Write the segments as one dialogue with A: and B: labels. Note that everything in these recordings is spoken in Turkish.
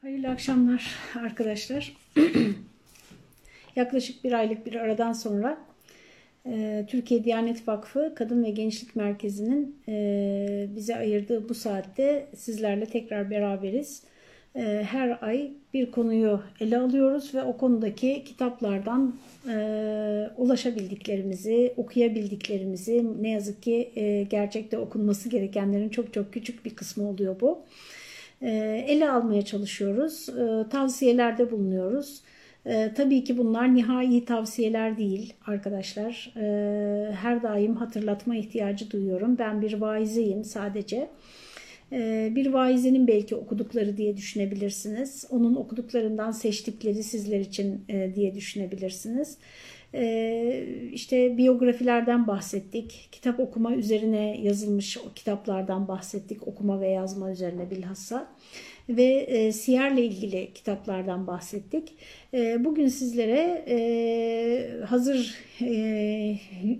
A: Hayırlı akşamlar arkadaşlar. Yaklaşık bir aylık bir aradan sonra e, Türkiye Diyanet Vakfı Kadın ve Gençlik Merkezi'nin e, bize ayırdığı bu saatte sizlerle tekrar beraberiz. E, her ay bir konuyu ele alıyoruz ve o konudaki kitaplardan ulaşabildiklerimizi, okuyabildiklerimizi, ne yazık ki gerçekte okunması gerekenlerin çok çok küçük bir kısmı oluyor bu. Ele almaya çalışıyoruz, tavsiyelerde bulunuyoruz. E, tabii ki bunlar nihai tavsiyeler değil arkadaşlar. Her daim hatırlatma ihtiyacı duyuyorum. Ben bir vaizeyim sadece. Bir vaizinin belki okudukları diye düşünebilirsiniz. Onun okuduklarından seçtikleri sizler için e, diye düşünebilirsiniz. E, işte biyografilerden bahsettik. Kitap okuma üzerine yazılmış o kitaplardan bahsettik. Okuma ve yazma üzerine bilhassa ve e, siyerle ilgili kitaplardan bahsettik. E, bugün sizlere e, hazır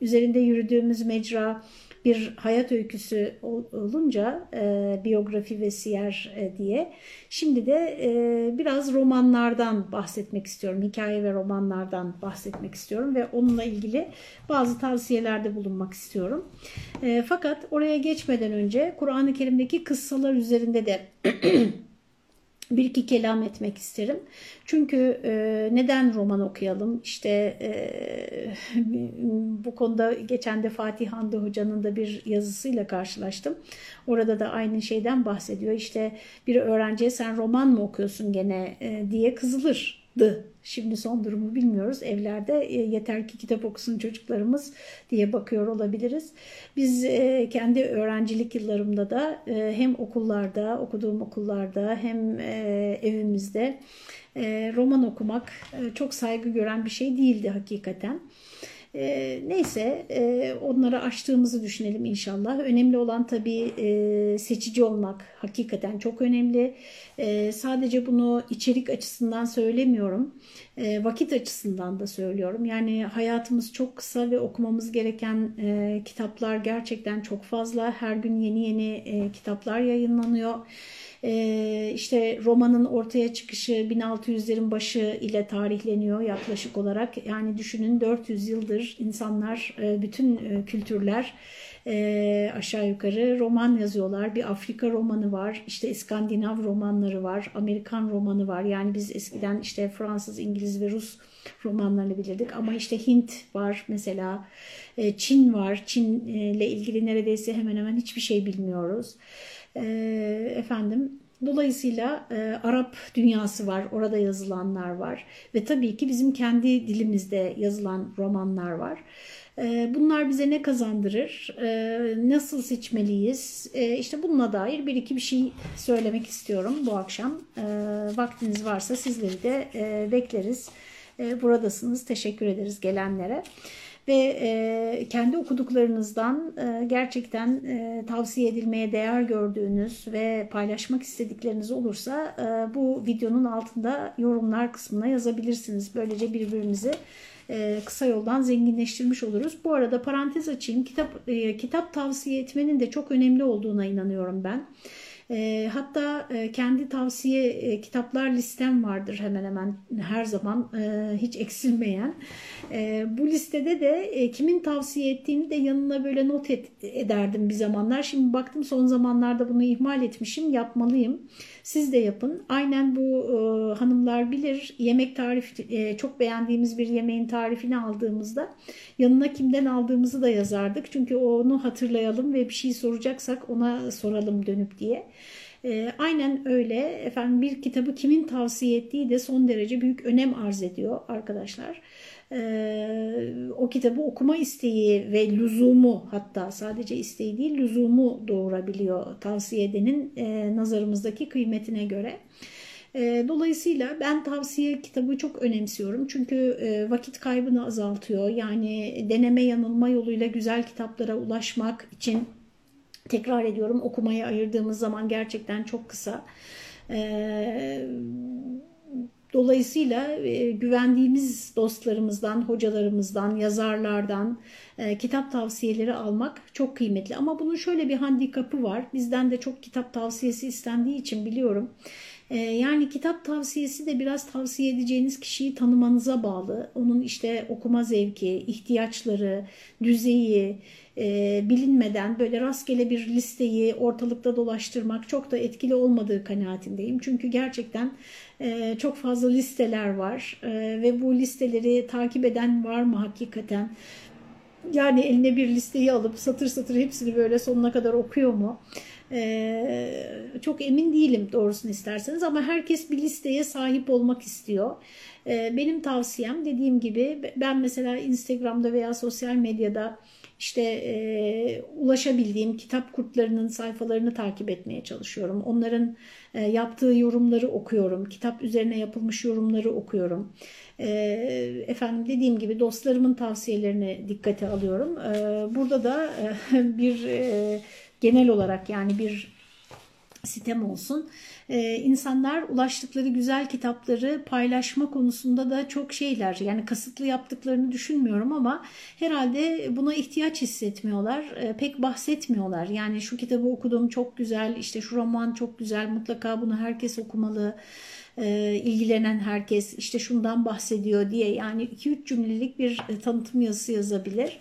A: üzerinde yürüdüğümüz mecra bir hayat öyküsü olunca e, biyografi ve siyer e, diye. Şimdi de e, biraz romanlardan bahsetmek istiyorum. Hikaye ve romanlardan bahsetmek istiyorum ve onunla ilgili bazı tavsiyelerde bulunmak istiyorum. E, fakat oraya geçmeden önce Kur'an-ı Kerim'deki kıssalar üzerinde de bir iki kelam etmek isterim. Çünkü e, neden roman okuyalım? İşte e, bu konuda geçen de Fatih Hande Hoca'nın da bir yazısıyla karşılaştım. Orada da aynı şeyden bahsediyor. İşte bir öğrenciye sen roman mı okuyorsun gene e, diye kızılır Şimdi son durumu bilmiyoruz. Evlerde e, yeter ki kitap okusun çocuklarımız diye bakıyor olabiliriz. Biz e, kendi öğrencilik yıllarımda da e, hem okullarda, okuduğum okullarda hem evimizde roman okumak çok saygı gören bir şey değildi hakikaten. E, neyse e, onları aştığımızı düşünelim inşallah. Önemli olan tabii e, seçici olmak hakikaten çok önemli. E, sadece bunu içerik açısından söylemiyorum. E, vakit açısından da söylüyorum. Yani hayatımız çok kısa ve okumamız gereken e, kitaplar gerçekten çok fazla. Her gün yeni yeni e, kitaplar yayınlanıyor. E, işte romanın ortaya çıkışı 1600'lerin başı ile tarihleniyor yaklaşık olarak. Yani düşünün 400 yıldır insanlar, e, bütün e, kültürler e, aşağı yukarı roman yazıyorlar. Bir Afrika romanı var, işte İskandinav romanları var, Amerikan romanı var. Yani biz eskiden işte Fransız, İngiliz ve Rus romanlarını bilirdik ama işte Hint var mesela, Çin var. Çin ile ilgili neredeyse hemen hemen hiçbir şey bilmiyoruz. E, efendim Dolayısıyla e, Arap dünyası var, orada yazılanlar var ve tabii ki bizim kendi dilimizde yazılan romanlar var. E, bunlar bize ne kazandırır, e, nasıl seçmeliyiz? E, işte bununla dair bir iki bir şey söylemek istiyorum bu akşam. E, vaktiniz varsa sizleri de e, bekleriz. E, buradasınız, teşekkür ederiz gelenlere ve e, kendi okuduklarınızdan e, gerçekten e, tavsiye edilmeye değer gördüğünüz ve paylaşmak istedikleriniz olursa e, bu videonun altında yorumlar kısmına yazabilirsiniz. Böylece birbirimizi e, kısa yoldan zenginleştirmiş oluruz. Bu arada parantez açayım. Kitap e, kitap tavsiye etmenin de çok önemli olduğuna inanıyorum ben. E, hatta e, kendi tavsiye e, kitaplar listem vardır hemen hemen her zaman e, hiç eksilmeyen. E, bu listede de e, kimin tavsiye ettiğini de yanına böyle not et, ederdim bir zamanlar. Şimdi baktım son zamanlarda bunu ihmal etmişim yapmalıyım. Siz de yapın. Aynen bu e, hanımlar bilir yemek tarifi e, çok beğendiğimiz bir yemeğin tarifini aldığımızda yanına kimden aldığımızı da yazardık. Çünkü onu hatırlayalım ve bir şey soracaksak ona soralım dönüp diye. E, aynen öyle efendim bir kitabı kimin tavsiye ettiği de son derece büyük önem arz ediyor arkadaşlar. E, o kitabı okuma isteği ve lüzumu hatta sadece isteği değil lüzumu doğurabiliyor tavsiye edenin e, nazarımızdaki kıymetine göre. E, dolayısıyla ben tavsiye kitabı çok önemsiyorum. Çünkü e, vakit kaybını azaltıyor. Yani deneme yanılma yoluyla güzel kitaplara ulaşmak için tekrar ediyorum okumaya ayırdığımız zaman gerçekten çok kısa. E, Dolayısıyla e, güvendiğimiz dostlarımızdan, hocalarımızdan, yazarlardan e, kitap tavsiyeleri almak çok kıymetli. Ama bunun şöyle bir handikapı var. Bizden de çok kitap tavsiyesi istendiği için biliyorum. E, yani kitap tavsiyesi de biraz tavsiye edeceğiniz kişiyi tanımanıza bağlı. Onun işte okuma zevki, ihtiyaçları, düzeyi, e, bilinmeden böyle rastgele bir listeyi ortalıkta dolaştırmak çok da etkili olmadığı kanaatindeyim. Çünkü gerçekten e, çok fazla listeler var e, ve bu listeleri takip eden var mı hakikaten? Yani eline bir listeyi alıp satır satır hepsini böyle sonuna kadar okuyor mu? Ee, çok emin değilim doğrusunu isterseniz ama herkes bir listeye sahip olmak istiyor. Ee, benim tavsiyem dediğim gibi ben mesela Instagram'da veya sosyal medyada işte e, ulaşabildiğim kitap kurtlarının sayfalarını takip etmeye çalışıyorum. Onların e, yaptığı yorumları okuyorum. Kitap üzerine yapılmış yorumları okuyorum. E, efendim dediğim gibi dostlarımın tavsiyelerini dikkate alıyorum. E, burada da e, bir e, genel olarak yani bir sitem olsun. Ee, insanlar ulaştıkları güzel kitapları paylaşma konusunda da çok şeyler yani kasıtlı yaptıklarını düşünmüyorum ama herhalde buna ihtiyaç hissetmiyorlar. Ee, pek bahsetmiyorlar. Yani şu kitabı okudum çok güzel işte şu roman çok güzel mutlaka bunu herkes okumalı e, ilgilenen herkes işte şundan bahsediyor diye yani 2-3 cümlelik bir e, tanıtım yazısı yazabilir.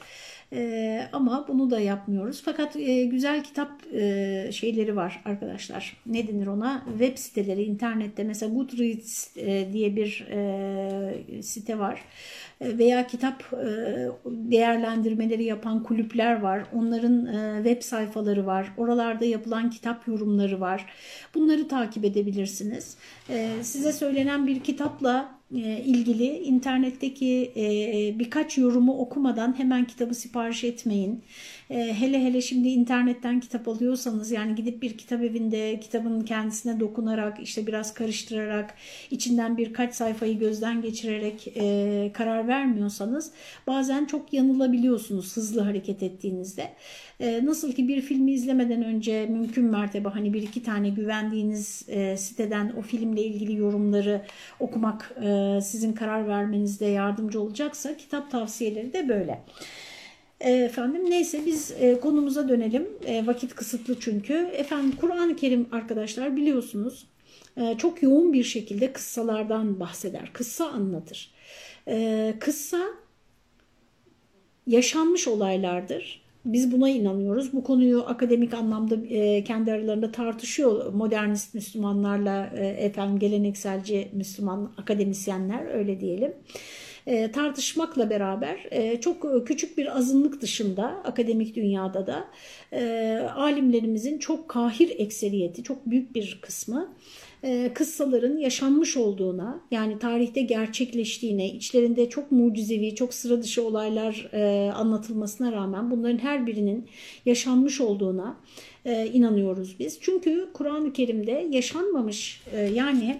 A: E, ama bunu da yapmıyoruz. Fakat e, güzel kitap e, şeyleri var arkadaşlar. Ne denir ona? Web siteleri internette mesela Goodreads e, diye bir e, site var e, veya kitap e, değerlendirmeleri yapan kulüpler var. Onların e, web sayfaları var. Oralarda yapılan kitap yorumları var. Bunları takip edebilirsiniz. Size söylenen bir kitapla ilgili internetteki e, birkaç yorumu okumadan hemen kitabı sipariş etmeyin. E, hele hele şimdi internetten kitap alıyorsanız yani gidip bir kitap evinde kitabın kendisine dokunarak işte biraz karıştırarak içinden birkaç sayfayı gözden geçirerek karar vermiyorsanız bazen çok yanılabiliyorsunuz hızlı hareket ettiğinizde. Nasıl ki bir filmi izlemeden önce mümkün mertebe hani bir iki tane güvendiğiniz siteden o filmle ilgili yorumları okumak sizin karar vermenizde yardımcı olacaksa kitap tavsiyeleri de böyle. Efendim neyse biz konumuza dönelim. Vakit kısıtlı çünkü. Efendim Kur'an-ı Kerim arkadaşlar biliyorsunuz çok yoğun bir şekilde kıssalardan bahseder. Kıssa anlatır. Kıssa yaşanmış olaylardır biz buna inanıyoruz. Bu konuyu akademik anlamda e, kendi aralarında tartışıyor modernist Müslümanlarla e, efendim gelenekselci Müslüman akademisyenler öyle diyelim. E, tartışmakla beraber e, çok küçük bir azınlık dışında akademik dünyada da e, alimlerimizin çok kahir ekseriyeti, çok büyük bir kısmı e, kıssaların yaşanmış olduğuna yani tarihte gerçekleştiğine, içlerinde çok mucizevi, çok sıra dışı olaylar e, anlatılmasına rağmen bunların her birinin yaşanmış olduğuna e, inanıyoruz biz. Çünkü Kur'an-ı Kerim'de yaşanmamış yani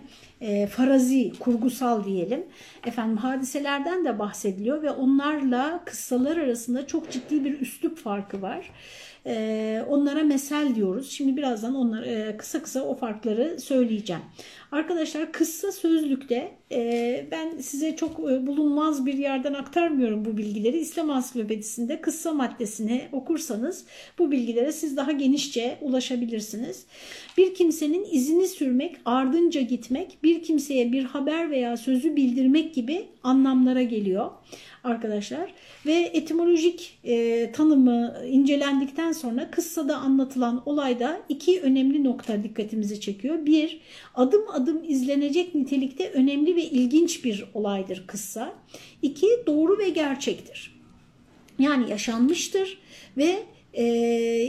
A: farazi, kurgusal diyelim efendim hadiselerden de bahsediliyor ve onlarla kıssalar arasında çok ciddi bir üslup farkı var. Ee, onlara mesel diyoruz. Şimdi birazdan onlar e, kısa kısa o farkları söyleyeceğim. Arkadaşlar kısa sözlükte e, ben size çok e, bulunmaz bir yerden aktarmıyorum bu bilgileri. İslam Ansiklopedisinde kısa maddesini okursanız bu bilgilere siz daha genişçe ulaşabilirsiniz. Bir kimsenin izini sürmek, ardınca gitmek, bir kimseye bir haber veya sözü bildirmek gibi anlamlara geliyor arkadaşlar. Ve etimolojik e, tanımı incelendikten sonra kıssada anlatılan olayda iki önemli nokta dikkatimizi çekiyor. Bir, adım adım izlenecek nitelikte önemli ve ilginç bir olaydır kıssa. İki, doğru ve gerçektir. Yani yaşanmıştır ve e,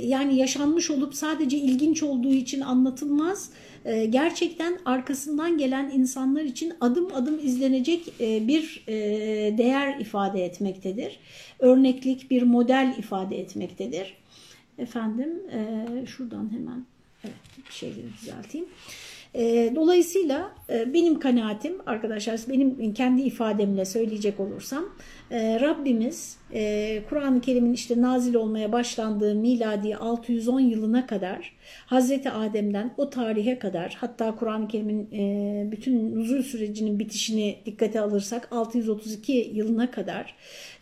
A: yani yaşanmış olup sadece ilginç olduğu için anlatılmaz e, gerçekten arkasından gelen insanlar için adım adım izlenecek e, bir e, değer ifade etmektedir. Örneklik bir model ifade etmektedir. Efendim şuradan hemen evet, şeyleri düzelteyim. Dolayısıyla benim kanaatim arkadaşlar benim kendi ifademle söyleyecek olursam Rabbimiz Kur'an-ı Kerim'in işte nazil olmaya başlandığı miladi 610 yılına kadar Hazreti Adem'den o tarihe kadar hatta Kur'an-ı Kerim'in e, bütün nuzul sürecinin bitişini dikkate alırsak 632 yılına kadar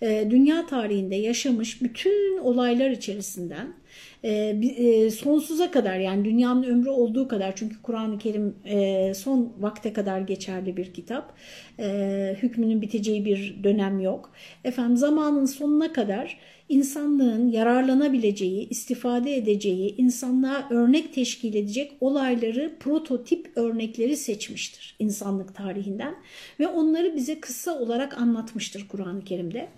A: e, dünya tarihinde yaşamış bütün olaylar içerisinden e, sonsuza kadar yani dünyanın ömrü olduğu kadar çünkü Kur'an-ı Kerim e, son vakte kadar geçerli bir kitap. E, hükmünün biteceği bir dönem yok. Efendim zamanın sonuna kadar insanlığın yararlanabileceği, istifade edeceği, insanlığa örnek teşkil edecek olayları, prototip örnekleri seçmiştir insanlık tarihinden ve onları bize kısa olarak anlatmıştır Kur'an-ı Kerim'de.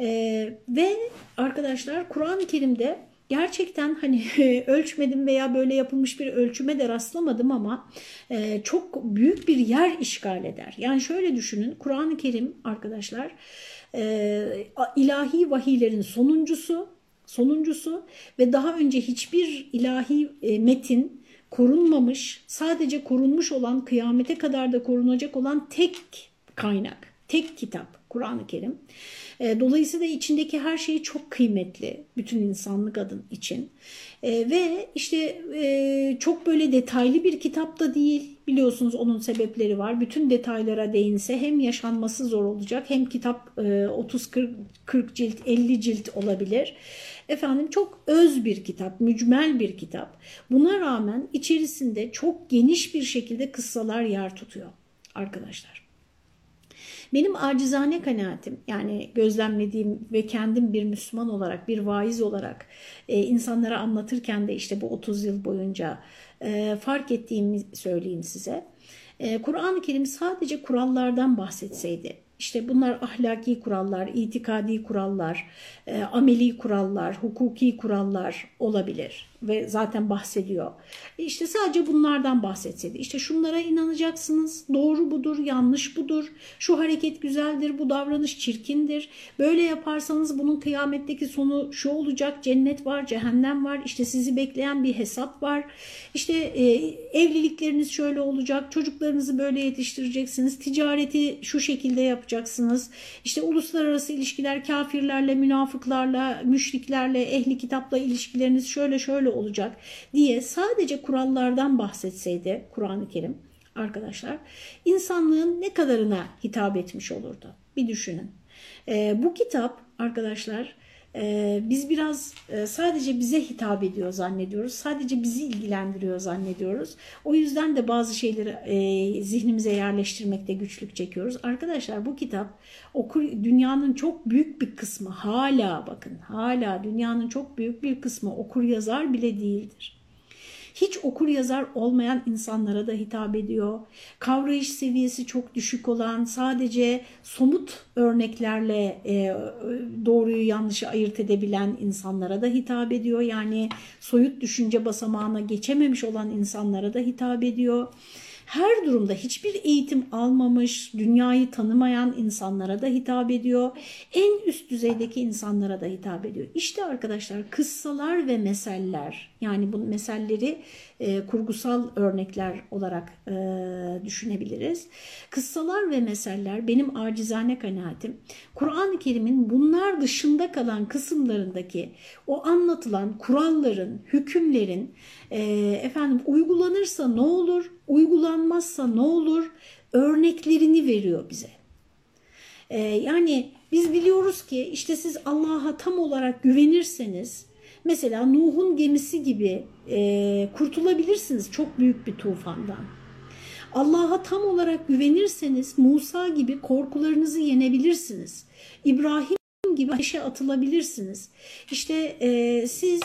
A: Ee, ve arkadaşlar Kur'an-ı Kerim'de gerçekten hani ölçmedim veya böyle yapılmış bir ölçüme de rastlamadım ama e, çok büyük bir yer işgal eder. Yani şöyle düşünün Kur'an-ı Kerim arkadaşlar e, ilahi vahiylerin sonuncusu, sonuncusu ve daha önce hiçbir ilahi e, metin korunmamış, sadece korunmuş olan, kıyamete kadar da korunacak olan tek kaynak, tek kitap Kur'an-ı Kerim. E, dolayısıyla içindeki her şey çok kıymetli bütün insanlık adın için. E, ve işte e, çok böyle detaylı bir kitap da değil. Biliyorsunuz onun sebepleri var. Bütün detaylara değinse hem yaşanması zor olacak hem kitap 30-40 cilt 50 cilt olabilir. Efendim çok öz bir kitap, mücmel bir kitap. Buna rağmen içerisinde çok geniş bir şekilde kıssalar yer tutuyor arkadaşlar. Benim acizane kanaatim yani gözlemlediğim ve kendim bir Müslüman olarak bir vaiz olarak e, insanlara anlatırken de işte bu 30 yıl boyunca e, fark ettiğimi söyleyeyim size. E, Kur'an-ı Kerim sadece kurallardan bahsetseydi işte bunlar ahlaki kurallar, itikadi kurallar, e, ameli kurallar, hukuki kurallar olabilir ve zaten bahsediyor. İşte sadece bunlardan bahsetseydi. İşte şunlara inanacaksınız, doğru budur, yanlış budur, şu hareket güzeldir, bu davranış çirkindir. Böyle yaparsanız bunun kıyametteki sonu şu olacak, cennet var, cehennem var, işte sizi bekleyen bir hesap var. İşte e, evlilikleriniz şöyle olacak, çocuklarınızı böyle yetiştireceksiniz, ticareti şu şekilde yapacaksınız. İşte uluslararası ilişkiler kafirlerle, münafıklarla, müşriklerle, ehli kitapla ilişkileriniz şöyle şöyle olacak diye sadece kurallardan bahsetseydi Kur'an-ı Kerim arkadaşlar insanlığın ne kadarına hitap etmiş olurdu? Bir düşünün. E, bu kitap arkadaşlar e, biz biraz e, sadece bize hitap ediyor zannediyoruz. Sadece bizi ilgilendiriyor zannediyoruz. O yüzden de bazı şeyleri e, zihnimize yerleştirmekte güçlük çekiyoruz. Arkadaşlar bu kitap okur dünyanın çok büyük bir kısmı hala bakın hala dünyanın çok büyük bir kısmı okur yazar bile değildir hiç okur yazar olmayan insanlara da hitap ediyor. Kavrayış seviyesi çok düşük olan sadece somut örneklerle e, doğruyu yanlışı ayırt edebilen insanlara da hitap ediyor. Yani soyut düşünce basamağına geçememiş olan insanlara da hitap ediyor her durumda hiçbir eğitim almamış, dünyayı tanımayan insanlara da hitap ediyor. En üst düzeydeki insanlara da hitap ediyor. İşte arkadaşlar kıssalar ve meseller yani bu meselleri e, kurgusal örnekler olarak e, düşünebiliriz. Kıssalar ve meseller benim acizane kanaatim Kur'an-ı Kerim'in bunlar dışında kalan kısımlarındaki o anlatılan kuralların, hükümlerin e, efendim uygulanırsa ne olur, uygulanmazsa ne olur örneklerini veriyor bize. E, yani biz biliyoruz ki işte siz Allah'a tam olarak güvenirseniz mesela Nuh'un gemisi gibi e, kurtulabilirsiniz çok büyük bir tufandan. Allah'a tam olarak güvenirseniz Musa gibi korkularınızı yenebilirsiniz. İbrahim gibi ateşe atılabilirsiniz. İşte e, siz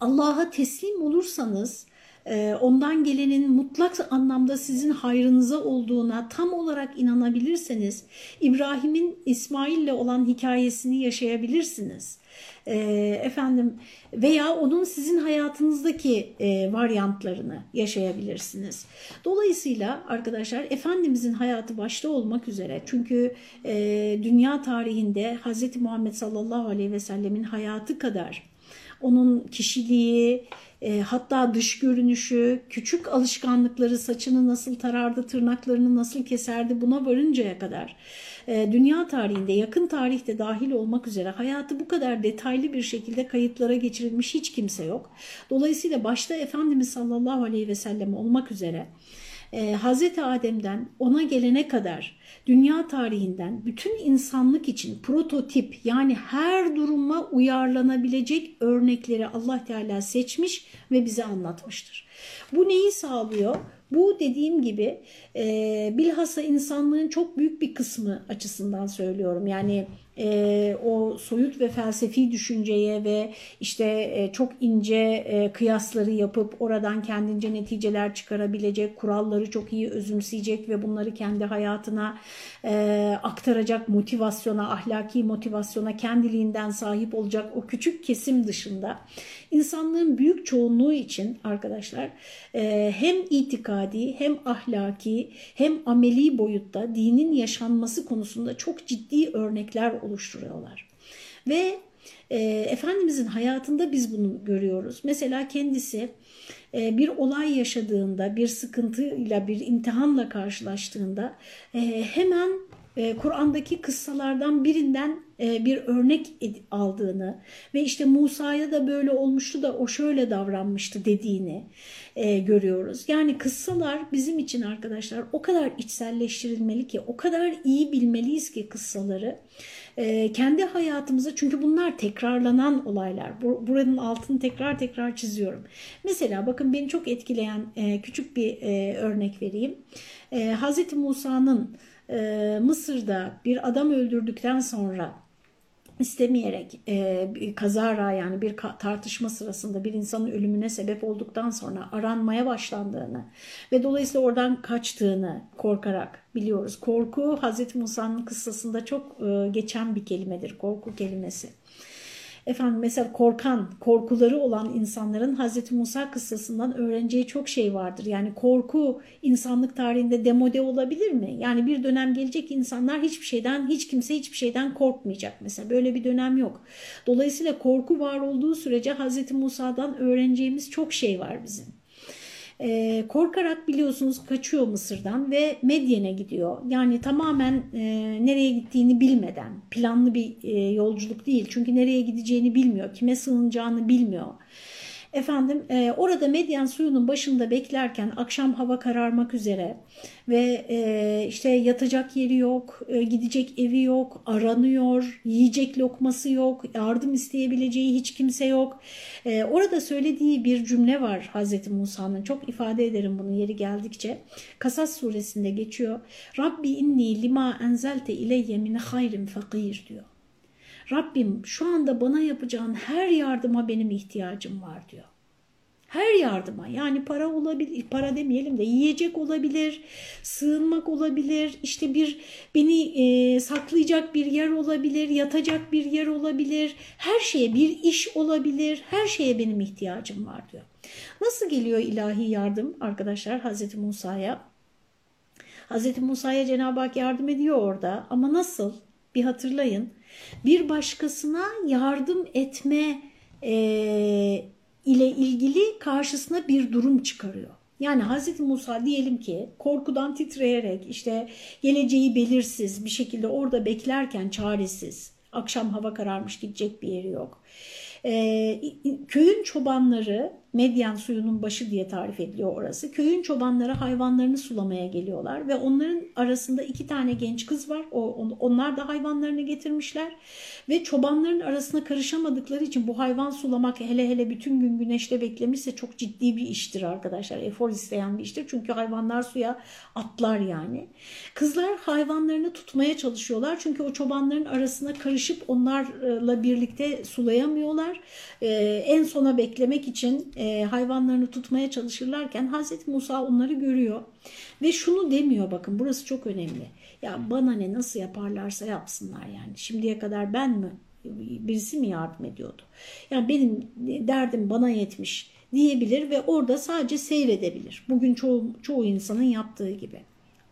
A: Allah'a teslim olursanız e, ondan gelenin mutlak anlamda sizin hayrınıza olduğuna tam olarak inanabilirseniz İbrahim'in İsmail'le olan hikayesini yaşayabilirsiniz. E, efendim veya onun sizin hayatınızdaki e, varyantlarını yaşayabilirsiniz. Dolayısıyla arkadaşlar Efendimizin hayatı başta olmak üzere çünkü dünya tarihinde Hz. Muhammed sallallahu aleyhi ve sellemin hayatı kadar onun kişiliği, e, hatta dış görünüşü, küçük alışkanlıkları, saçını nasıl tarardı, tırnaklarını nasıl keserdi buna varıncaya kadar e, dünya tarihinde, yakın tarihte dahil olmak üzere hayatı bu kadar detaylı bir şekilde kayıtlara geçirilmiş hiç kimse yok. Dolayısıyla başta Efendimiz sallallahu aleyhi ve sellem olmak üzere e, Hazreti Adem'den ona gelene kadar dünya tarihinden bütün insanlık için prototip yani her duruma uyarlanabilecek örnekleri Allah Teala seçmiş ve bize anlatmıştır. Bu neyi sağlıyor? Bu dediğim gibi e, bilhassa insanlığın çok büyük bir kısmı açısından söylüyorum. Yani e, o soyut ve felsefi düşünceye ve işte e, çok ince e, kıyasları yapıp oradan kendince neticeler çıkarabilecek, kuralları çok iyi özümseyecek ve bunları kendi hayatına e, aktaracak motivasyona, ahlaki motivasyona kendiliğinden sahip olacak o küçük kesim dışında insanlığın büyük çoğunluğu için arkadaşlar e, hem itikadi hem ahlaki hem ameli boyutta dinin yaşanması konusunda çok ciddi örnekler oluşturuyorlar. Ve e, Efendimizin hayatında biz bunu görüyoruz. Mesela kendisi e, bir olay yaşadığında, bir sıkıntıyla, bir imtihanla karşılaştığında hemen e, Kur'an'daki kıssalardan birinden e, bir örnek aldığını ve işte Musa'ya da böyle olmuştu da o şöyle davranmıştı dediğini e, görüyoruz. Yani kıssalar bizim için arkadaşlar o kadar içselleştirilmeli ki, o kadar iyi bilmeliyiz ki kıssaları kendi hayatımıza çünkü bunlar tekrarlanan olaylar. Buranın altını tekrar tekrar çiziyorum. Mesela bakın beni çok etkileyen küçük bir örnek vereyim. Hazreti Musa'nın Mısır'da bir adam öldürdükten sonra istemeyerek e, kazara yani bir tartışma sırasında bir insanın ölümüne sebep olduktan sonra aranmaya başlandığını ve dolayısıyla oradan kaçtığını korkarak biliyoruz. Korku Hazreti Musa'nın kıssasında çok e, geçen bir kelimedir korku kelimesi efendim mesela korkan, korkuları olan insanların Hazreti Musa kıssasından öğreneceği çok şey vardır. Yani korku insanlık tarihinde demode olabilir mi? Yani bir dönem gelecek insanlar hiçbir şeyden, hiç kimse hiçbir şeyden korkmayacak mesela. Böyle bir dönem yok. Dolayısıyla korku var olduğu sürece Hazreti Musa'dan öğreneceğimiz çok şey var bizim. E, korkarak biliyorsunuz kaçıyor Mısır'dan ve Medyen'e gidiyor. Yani tamamen e, nereye gittiğini bilmeden planlı bir e, yolculuk değil. Çünkü nereye gideceğini bilmiyor, kime sığınacağını bilmiyor. Efendim e, orada Medyen suyunun başında beklerken akşam hava kararmak üzere ve e, işte yatacak yeri yok, e, gidecek evi yok, aranıyor, yiyecek lokması yok, yardım isteyebileceği hiç kimse yok. E, orada söylediği bir cümle var Hazreti Musa'nın çok ifade ederim bunu yeri geldikçe. Kasas suresinde geçiyor. Rabbi inni lima enzelte ileyye min hayrin fakir diyor. Rabbim şu anda bana yapacağın her yardıma benim ihtiyacım var diyor. Her yardıma yani para olabilir, para demeyelim de yiyecek olabilir, sığınmak olabilir, işte bir beni e, saklayacak bir yer olabilir, yatacak bir yer olabilir, her şeye bir iş olabilir, her şeye benim ihtiyacım var diyor. Nasıl geliyor ilahi yardım arkadaşlar Hazreti Musa'ya? Hazreti Musa'ya Cenab-ı Hak yardım ediyor orada ama nasıl? Bir hatırlayın. Bir başkasına yardım etme e, ile ilgili karşısına bir durum çıkarıyor. Yani Hz. Musa diyelim ki korkudan titreyerek işte geleceği belirsiz bir şekilde orada beklerken çaresiz akşam hava kararmış gidecek bir yeri yok. Ee, köyün çobanları Medyen suyunun başı diye tarif ediliyor orası. Köyün çobanları hayvanlarını sulamaya geliyorlar ve onların arasında iki tane genç kız var. O, onlar da hayvanlarını getirmişler ve çobanların arasına karışamadıkları için bu hayvan sulamak hele hele bütün gün güneşte beklemişse çok ciddi bir iştir arkadaşlar. Efor isteyen bir iştir çünkü hayvanlar suya atlar yani. Kızlar hayvanlarını tutmaya çalışıyorlar çünkü o çobanların arasına karışıp onlarla birlikte sulayamıyorlar. Ee, en sona beklemek için e, hayvanlarını tutmaya çalışırlarken Hazreti Musa onları görüyor ve şunu demiyor bakın burası çok önemli. Ya bana ne nasıl yaparlarsa yapsınlar yani şimdiye kadar ben mi birisi mi yardım ediyordu? Yani benim derdim bana yetmiş diyebilir ve orada sadece seyredebilir. Bugün çoğu, çoğu insanın yaptığı gibi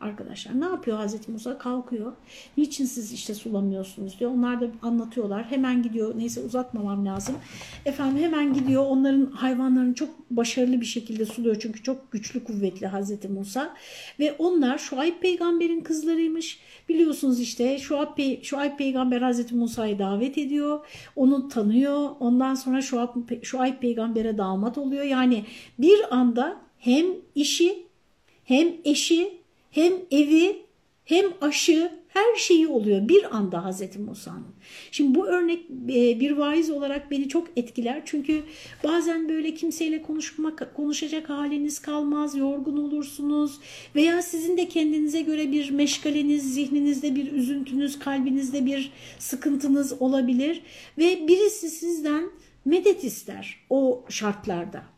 A: arkadaşlar. Ne yapıyor Hazreti Musa? Kalkıyor. Niçin siz işte sulamıyorsunuz diyor. Onlar da anlatıyorlar. Hemen gidiyor. Neyse uzatmamam lazım. Efendim hemen gidiyor. Onların hayvanlarını çok başarılı bir şekilde suluyor. Çünkü çok güçlü kuvvetli Hazreti Musa. Ve onlar Şuayb peygamberin kızlarıymış. Biliyorsunuz işte Şuayb, Pey Şuayb peygamber Hazreti Musa'yı davet ediyor. Onu tanıyor. Ondan sonra Şuayb, Şuayb peygambere damat oluyor. Yani bir anda hem işi hem eşi, hem evi, hem aşı, her şeyi oluyor bir anda Hazreti Musa'nın. Şimdi bu örnek e, bir vaiz olarak beni çok etkiler. Çünkü bazen böyle kimseyle konuşmak, konuşacak haliniz kalmaz, yorgun olursunuz. Veya sizin de kendinize göre bir meşgaleniz, zihninizde bir üzüntünüz, kalbinizde bir sıkıntınız olabilir. Ve birisi sizden medet ister o şartlarda.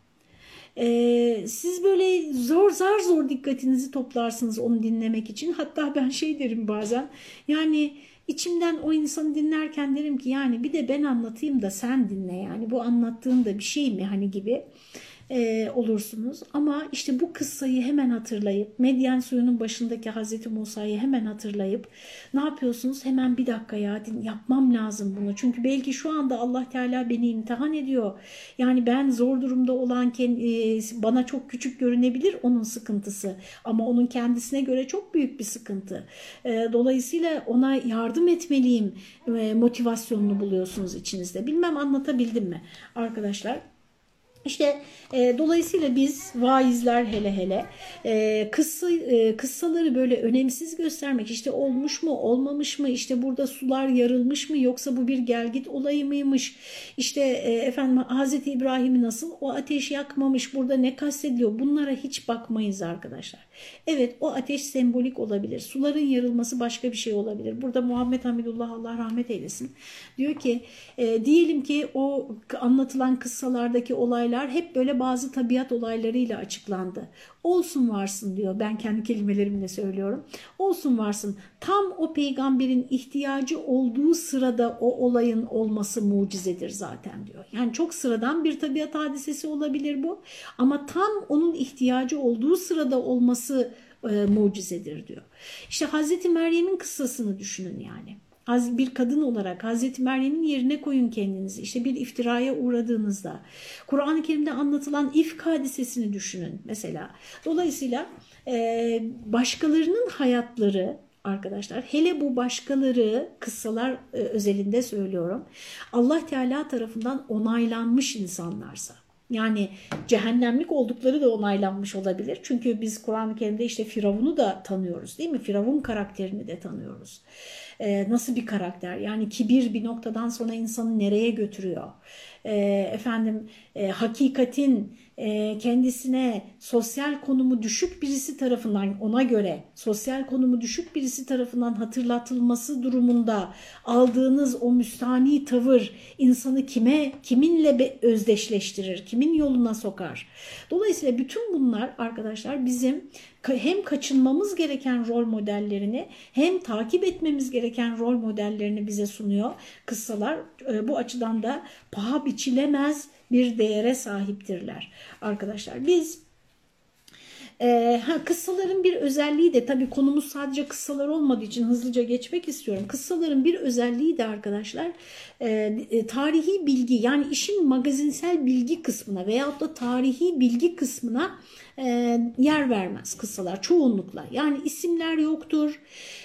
A: Ee, siz böyle zor zar zor dikkatinizi toplarsınız onu dinlemek için. Hatta ben şey derim bazen yani içimden o insanı dinlerken derim ki yani bir de ben anlatayım da sen dinle yani bu anlattığın da bir şey mi hani gibi e, olursunuz. Ama işte bu kıssayı hemen hatırlayıp, Medyen suyunun başındaki Hazreti Musa'yı hemen hatırlayıp ne yapıyorsunuz? Hemen bir dakika ya yapmam lazım bunu. Çünkü belki şu anda Allah Teala beni imtihan ediyor. Yani ben zor durumda olan e, bana çok küçük görünebilir onun sıkıntısı. Ama onun kendisine göre çok büyük bir sıkıntı. E, dolayısıyla ona yardım etmeliyim e, motivasyonunu buluyorsunuz içinizde. Bilmem anlatabildim mi arkadaşlar? İşte e, dolayısıyla biz vaizler hele hele e, kıssa, e, kıssaları böyle önemsiz göstermek işte olmuş mu olmamış mı işte burada sular yarılmış mı yoksa bu bir gelgit olayı mıymış işte e, efendim Hazreti İbrahim'i nasıl o ateş yakmamış burada ne kastediliyor bunlara hiç bakmayız arkadaşlar. Evet o ateş sembolik olabilir suların yarılması başka bir şey olabilir. Burada Muhammed Hamidullah Allah rahmet eylesin diyor ki e, diyelim ki o anlatılan kıssalardaki olaylar hep böyle bazı tabiat olaylarıyla açıklandı. Olsun varsın diyor ben kendi kelimelerimle söylüyorum. Olsun varsın tam o peygamberin ihtiyacı olduğu sırada o olayın olması mucizedir zaten diyor. Yani çok sıradan bir tabiat hadisesi olabilir bu ama tam onun ihtiyacı olduğu sırada olması e, mucizedir diyor. İşte Hazreti Meryem'in kıssasını düşünün yani bir kadın olarak Hazreti Meryem'in yerine koyun kendinizi. İşte bir iftiraya uğradığınızda Kur'an-ı Kerim'de anlatılan ifk hadisesini düşünün mesela. Dolayısıyla başkalarının hayatları arkadaşlar hele bu başkaları kıssalar özelinde söylüyorum Allah Teala tarafından onaylanmış insanlarsa yani cehennemlik oldukları da onaylanmış olabilir. Çünkü biz Kur'an-ı Kerim'de işte Firavun'u da tanıyoruz değil mi? Firavun karakterini de tanıyoruz e, nasıl bir karakter? Yani kibir bir noktadan sonra insanı nereye götürüyor? E, efendim e, hakikatin kendisine sosyal konumu düşük birisi tarafından ona göre sosyal konumu düşük birisi tarafından hatırlatılması durumunda aldığınız o müstani tavır insanı kime kiminle özdeşleştirir, kimin yoluna sokar. Dolayısıyla bütün bunlar arkadaşlar bizim hem kaçınmamız gereken rol modellerini hem takip etmemiz gereken rol modellerini bize sunuyor. Kıssalar e, bu açıdan da paha biçilemez bir değere sahiptirler arkadaşlar. Biz ee, ha, kıssaların bir özelliği de tabii konumuz sadece kıssalar olmadığı için hızlıca geçmek istiyorum. Kıssaların bir özelliği de arkadaşlar e, e, tarihi bilgi yani işin magazinsel bilgi kısmına veyahut da tarihi bilgi kısmına e, yer vermez kıssalar çoğunlukla. Yani isimler yoktur,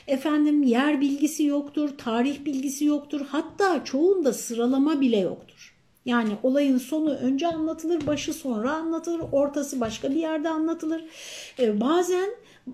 A: efendim yer bilgisi yoktur, tarih bilgisi yoktur hatta çoğunda sıralama bile yoktur. Yani olayın sonu önce anlatılır, başı sonra anlatılır, ortası başka bir yerde anlatılır. Ee, bazen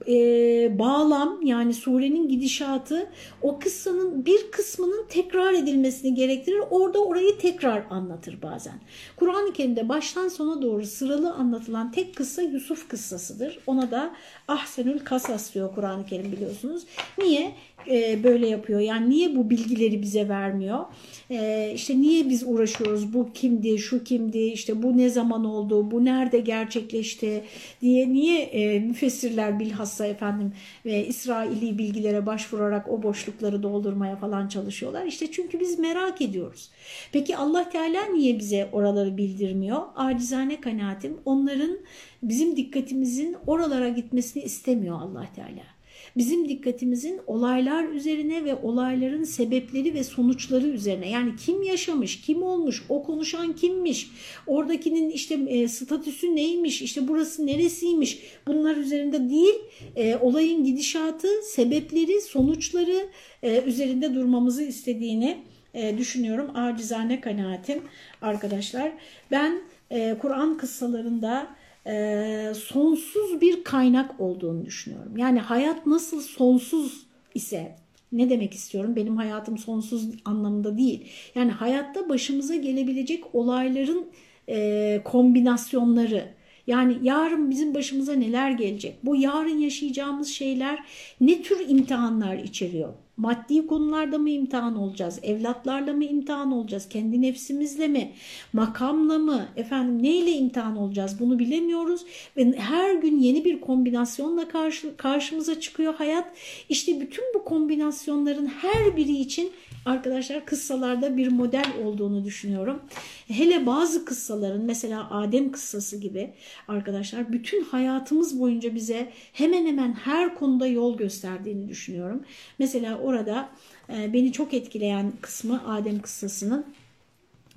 A: e, bağlam yani surenin gidişatı o kıssanın bir kısmının tekrar edilmesini gerektirir. Orada orayı tekrar anlatır bazen. Kur'an-ı Kerim'de baştan sona doğru sıralı anlatılan tek kıssa Yusuf kıssasıdır. Ona da Ahsenül Kasas diyor Kur'an-ı Kerim biliyorsunuz. Niye e, böyle yapıyor? Yani niye bu bilgileri bize vermiyor? E, işte niye biz uğraşıyoruz? Bu kimdi, şu kimdi, işte bu ne zaman oldu, bu nerede gerçekleşti diye niye e, müfessirler bilhassa efendim ve İsraili bilgilere başvurarak o boşlukları doldurmaya falan çalışıyorlar? İşte çünkü biz merak ediyoruz. Peki Allah Teala niye bize oraları bildirmiyor? Acizane kanaatim onların bizim dikkatimizin oralara gitmesini istemiyor Allah Teala. Bizim dikkatimizin olaylar üzerine ve olayların sebepleri ve sonuçları üzerine yani kim yaşamış, kim olmuş, o konuşan kimmiş, oradakinin işte e, statüsü neymiş, işte burası neresiymiş bunlar üzerinde değil e, olayın gidişatı, sebepleri, sonuçları e, üzerinde durmamızı istediğini e, düşünüyorum. Acizane kanaatim arkadaşlar. Ben e, Kur'an kıssalarında e, sonsuz bir kaynak olduğunu düşünüyorum. Yani hayat nasıl sonsuz ise ne demek istiyorum? Benim hayatım sonsuz anlamında değil. Yani hayatta başımıza gelebilecek olayların e, kombinasyonları. Yani yarın bizim başımıza neler gelecek? Bu yarın yaşayacağımız şeyler ne tür imtihanlar içeriyor? Maddi konularda mı imtihan olacağız? Evlatlarla mı imtihan olacağız? Kendi nefsimizle mi? Makamla mı? Efendim neyle imtihan olacağız? Bunu bilemiyoruz ve her gün yeni bir kombinasyonla karşı, karşımıza çıkıyor hayat. İşte bütün bu kombinasyonların her biri için arkadaşlar kıssalarda bir model olduğunu düşünüyorum. Hele bazı kıssaların mesela Adem kıssası gibi arkadaşlar bütün hayatımız boyunca bize hemen hemen her konuda yol gösterdiğini düşünüyorum. Mesela orada e, beni çok etkileyen kısmı Adem kıssasının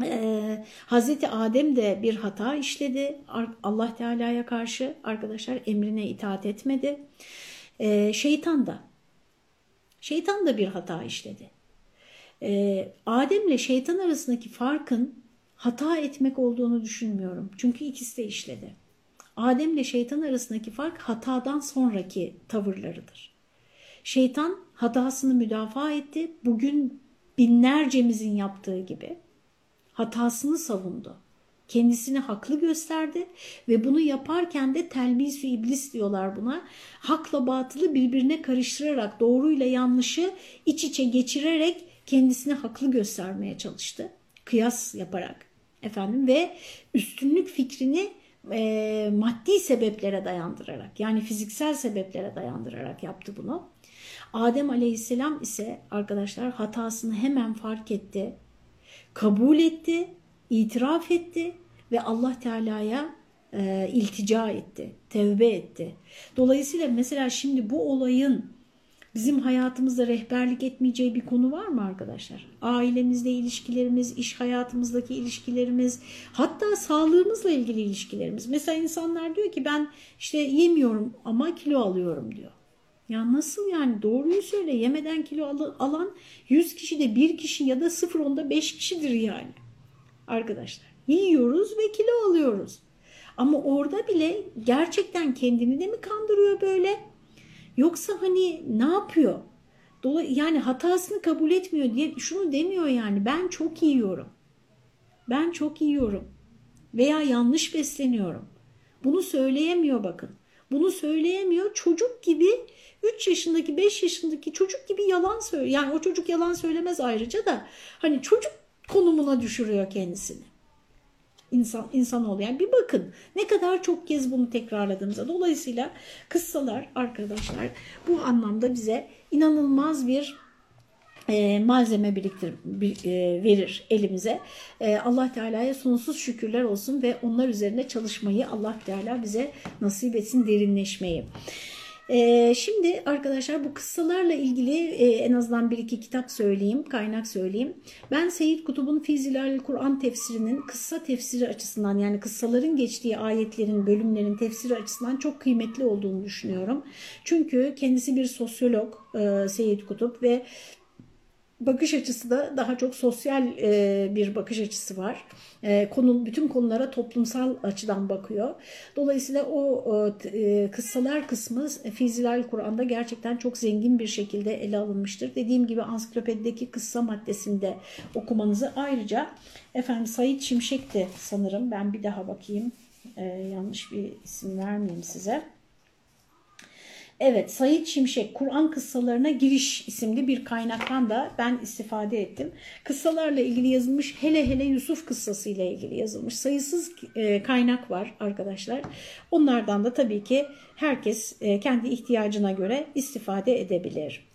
A: ee, Hazreti Adem de bir hata işledi Allah Teala'ya karşı arkadaşlar emrine itaat etmedi. Ee, şeytan da şeytan da bir hata işledi. Ee, Adem ile şeytan arasındaki farkın hata etmek olduğunu düşünmüyorum. Çünkü ikisi de işledi. Adem ile şeytan arasındaki fark hatadan sonraki tavırlarıdır. Şeytan hatasını müdafaa etti. Bugün binlercemizin yaptığı gibi hatasını savundu. Kendisini haklı gösterdi ve bunu yaparken de telbis iblis diyorlar buna. Hakla batılı birbirine karıştırarak doğruyla yanlışı iç içe geçirerek kendisini haklı göstermeye çalıştı. Kıyas yaparak efendim ve üstünlük fikrini e, maddi sebeplere dayandırarak yani fiziksel sebeplere dayandırarak yaptı bunu. Adem aleyhisselam ise arkadaşlar hatasını hemen fark etti, kabul etti, itiraf etti ve Allah Teala'ya e, iltica etti, tevbe etti. Dolayısıyla mesela şimdi bu olayın bizim hayatımızda rehberlik etmeyeceği bir konu var mı arkadaşlar? Ailemizle ilişkilerimiz, iş hayatımızdaki ilişkilerimiz, hatta sağlığımızla ilgili ilişkilerimiz. Mesela insanlar diyor ki ben işte yemiyorum ama kilo alıyorum diyor. Ya nasıl yani doğruyu söyle yemeden kilo alan 100 kişi de 1 kişi ya da 0 onda 5 kişidir yani arkadaşlar. Yiyoruz ve kilo alıyoruz. Ama orada bile gerçekten kendini de mi kandırıyor böyle? Yoksa hani ne yapıyor? yani hatasını kabul etmiyor diye şunu demiyor yani ben çok yiyorum. Ben çok yiyorum veya yanlış besleniyorum. Bunu söyleyemiyor bakın. Bunu söyleyemiyor. Çocuk gibi 3 yaşındaki 5 yaşındaki çocuk gibi yalan söylüyor. Yani o çocuk yalan söylemez ayrıca da hani çocuk konumuna düşürüyor kendisini. İnsan, insanoğlu yani bir bakın ne kadar çok kez bunu tekrarladığımıza. Dolayısıyla kıssalar arkadaşlar bu anlamda bize inanılmaz bir e, malzeme biriktir bir, e, verir elimize. E, Allah Teala'ya sonsuz şükürler olsun ve onlar üzerine çalışmayı Allah Teala bize nasip etsin derinleşmeyi. Ee, şimdi arkadaşlar bu kıssalarla ilgili e, en azından bir iki kitap söyleyeyim, kaynak söyleyeyim. Ben Seyyid Kutub'un Fizilal Kur'an tefsirinin kıssa tefsiri açısından yani kıssaların geçtiği ayetlerin, bölümlerin tefsiri açısından çok kıymetli olduğunu düşünüyorum. Çünkü kendisi bir sosyolog e, Seyyid ve bakış açısı da daha çok sosyal e, bir bakış açısı var. E, konu bütün konulara toplumsal açıdan bakıyor. Dolayısıyla o e, kıssalar kısmı Fizilal Kur'an'da gerçekten çok zengin bir şekilde ele alınmıştır. Dediğim gibi ansiklopedideki kıssa maddesinde okumanızı ayrıca efendim Said Şimşek de sanırım ben bir daha bakayım. E, yanlış bir isim vermeyeyim size. Evet, Sayit Şimşek Kur'an kıssalarına giriş isimli bir kaynaktan da ben istifade ettim. Kıssalarla ilgili yazılmış hele hele Yusuf kıssası ile ilgili yazılmış sayısız e, kaynak var arkadaşlar. Onlardan da tabii ki herkes e, kendi ihtiyacına göre istifade edebilir.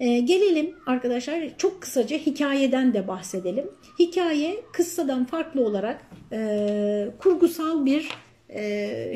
A: E, gelelim arkadaşlar çok kısaca hikayeden de bahsedelim. Hikaye kıssadan farklı olarak kurgusal bir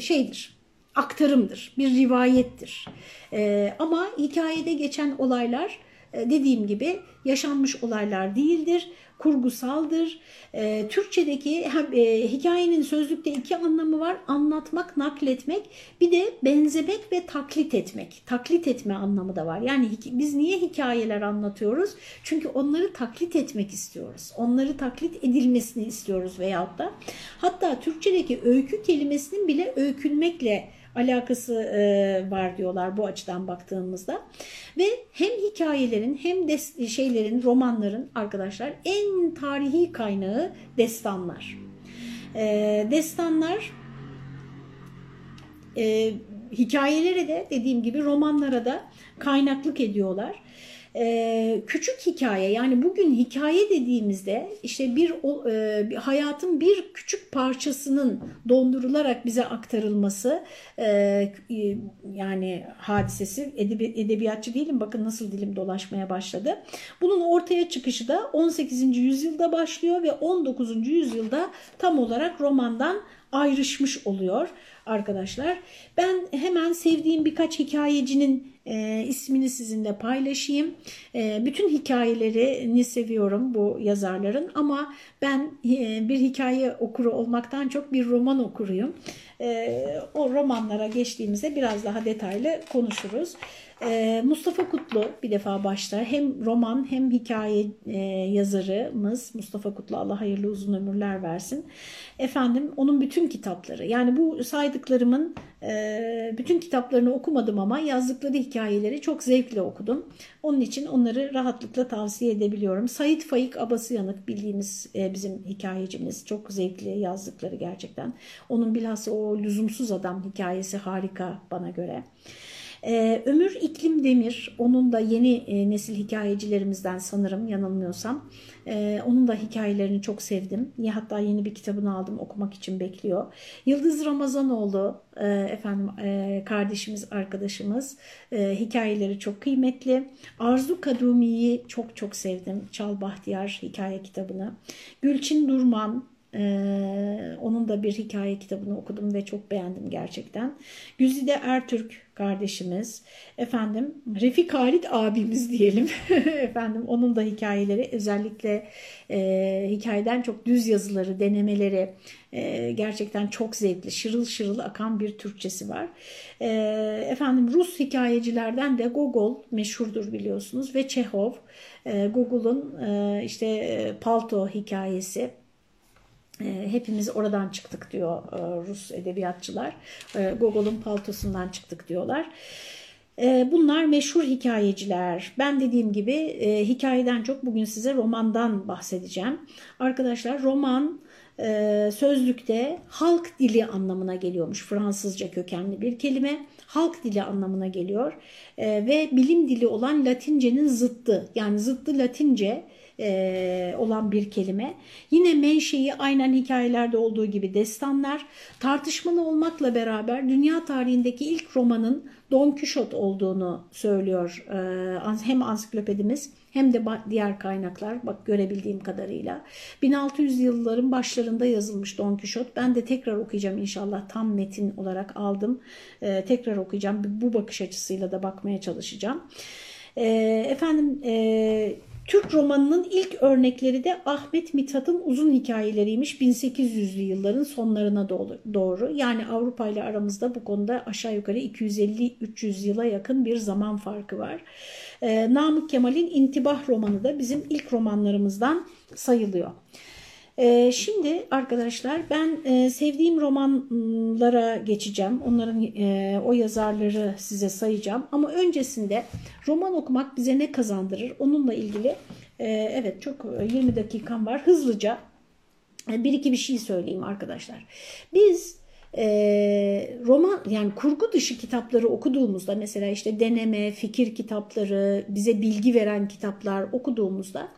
A: şeydir aktarımdır, bir rivayettir. E, ama hikayede geçen olaylar e, dediğim gibi yaşanmış olaylar değildir kurgusaldır. E, Türkçedeki hem, e, hikayenin sözlükte iki anlamı var. Anlatmak, nakletmek bir de benzemek ve taklit etmek. Taklit etme anlamı da var. Yani biz niye hikayeler anlatıyoruz? Çünkü onları taklit etmek istiyoruz. Onları taklit edilmesini istiyoruz veyahut da. Hatta Türkçedeki öykü kelimesinin bile öykünmekle alakası e, var diyorlar bu açıdan baktığımızda. Ve hem hikayelerin hem de şeylerin, romanların arkadaşlar en tarihi kaynağı destanlar. E, destanlar e, hikayelere de dediğim gibi romanlara da kaynaklık ediyorlar e, küçük hikaye yani bugün hikaye dediğimizde işte bir, e, hayatın bir küçük parçasının dondurularak bize aktarılması e, e, yani hadisesi edebi, edebiyatçı değilim bakın nasıl dilim dolaşmaya başladı. Bunun ortaya çıkışı da 18. yüzyılda başlıyor ve 19. yüzyılda tam olarak romandan ayrışmış oluyor arkadaşlar. Ben hemen sevdiğim birkaç hikayecinin e, ismini sizinle paylaşayım. E, bütün hikayelerini seviyorum bu yazarların ama ben e, bir hikaye okuru olmaktan çok bir roman okuruyum. E, o romanlara geçtiğimizde biraz daha detaylı konuşuruz. Ee, Mustafa Kutlu bir defa başta hem roman hem hikaye e, yazarımız Mustafa Kutlu Allah hayırlı uzun ömürler versin. Efendim onun bütün kitapları yani bu saydıklarımın e, bütün kitaplarını okumadım ama yazdıkları hikayeleri çok zevkle okudum. Onun için onları rahatlıkla tavsiye edebiliyorum. Sait Faik Abasıyanık bildiğimiz e, bizim hikayecimiz çok zevkli yazdıkları gerçekten. Onun bilhassa o lüzumsuz adam hikayesi harika bana göre. Ee, Ömür İklim Demir, onun da yeni e, nesil hikayecilerimizden sanırım yanılmıyorsam. Ee, onun da hikayelerini çok sevdim. Hatta yeni bir kitabını aldım okumak için bekliyor. Yıldız Ramazanoğlu, e, efendim e, kardeşimiz, arkadaşımız. Hikayeleri çok kıymetli. Arzu Kadumi'yi çok çok sevdim. Çal Bahtiyar hikaye kitabını. Gülçin Durman, ee, onun da bir hikaye kitabını okudum ve çok beğendim gerçekten. Güzide Ertürk kardeşimiz, efendim Refik Halit abimiz diyelim. efendim onun da hikayeleri özellikle e, hikayeden çok düz yazıları, denemeleri e, gerçekten çok zevkli, şırıl şırıl akan bir Türkçesi var. E, efendim Rus hikayecilerden de Gogol meşhurdur biliyorsunuz ve Çehov. E, Gogol'un e, işte e, Palto hikayesi hepimiz oradan çıktık diyor e, Rus edebiyatçılar. E, Gogol'un paltosundan çıktık diyorlar. E, bunlar meşhur hikayeciler. Ben dediğim gibi hikayeden çok bugün size romandan bahsedeceğim. Arkadaşlar roman sözlükte halk dili anlamına geliyormuş. Fransızca kökenli bir kelime. Halk dili anlamına geliyor. Ve bilim dili olan Latince'nin zıttı. Yani zıttı Latince e, olan bir kelime. Yine menşei aynen hikayelerde olduğu gibi destanlar tartışmalı olmakla beraber dünya tarihindeki ilk romanın Don Quixote olduğunu söylüyor e, hem ansiklopedimiz hem de diğer kaynaklar bak görebildiğim kadarıyla. 1600 yılların başlarında yazılmış Don Quixote. Ben de tekrar okuyacağım inşallah tam metin olarak aldım. E, tekrar okuyacağım. Bu bakış açısıyla da bakmaya çalışacağım. E, efendim e, Türk romanının ilk örnekleri de Ahmet Mithat'ın uzun hikayeleriymiş 1800'lü yılların sonlarına doğru. Yani Avrupa ile aramızda bu konuda aşağı yukarı 250-300 yıla yakın bir zaman farkı var. Ee, Namık Kemal'in İntibah romanı da bizim ilk romanlarımızdan sayılıyor. Ee, şimdi arkadaşlar ben e, sevdiğim romanlara geçeceğim. Onların e, o yazarları size sayacağım. Ama öncesinde roman okumak bize ne kazandırır? Onunla ilgili e, evet çok 20 dakikam var. Hızlıca bir iki bir şey söyleyeyim arkadaşlar. Biz roman yani kurgu dışı kitapları okuduğumuzda mesela işte deneme, fikir kitapları, bize bilgi veren kitaplar okuduğumuzda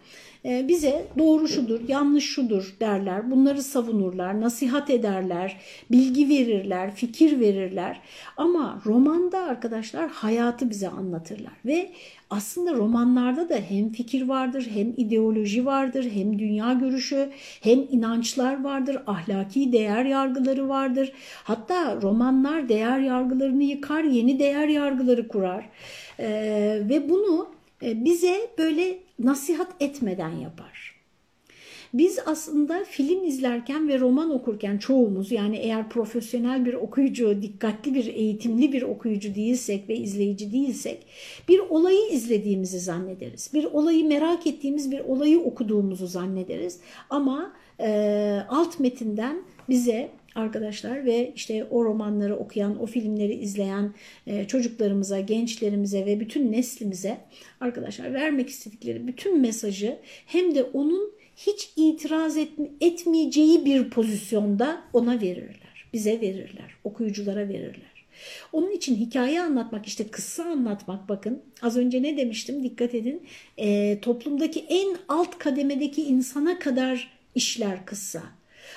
A: bize doğru şudur, yanlış şudur derler. Bunları savunurlar, nasihat ederler, bilgi verirler, fikir verirler. Ama romanda arkadaşlar hayatı bize anlatırlar ve aslında romanlarda da hem fikir vardır, hem ideoloji vardır, hem dünya görüşü, hem inançlar vardır, ahlaki değer yargıları vardır. Hatta romanlar değer yargılarını yıkar, yeni değer yargıları kurar. Ee, ve bunu e, bize böyle nasihat etmeden yapar. Biz aslında film izlerken ve roman okurken çoğumuz yani eğer profesyonel bir okuyucu, dikkatli bir, eğitimli bir okuyucu değilsek ve izleyici değilsek bir olayı izlediğimizi zannederiz. Bir olayı merak ettiğimiz bir olayı okuduğumuzu zannederiz. Ama e, alt metinden bize arkadaşlar ve işte o romanları okuyan, o filmleri izleyen e, çocuklarımıza, gençlerimize ve bütün neslimize arkadaşlar vermek istedikleri bütün mesajı hem de onun hiç itiraz etmeyeceği bir pozisyonda ona verirler. Bize verirler, okuyuculara verirler. Onun için hikaye anlatmak işte kıssa anlatmak bakın az önce ne demiştim dikkat edin e, toplumdaki en alt kademedeki insana kadar işler kıssa.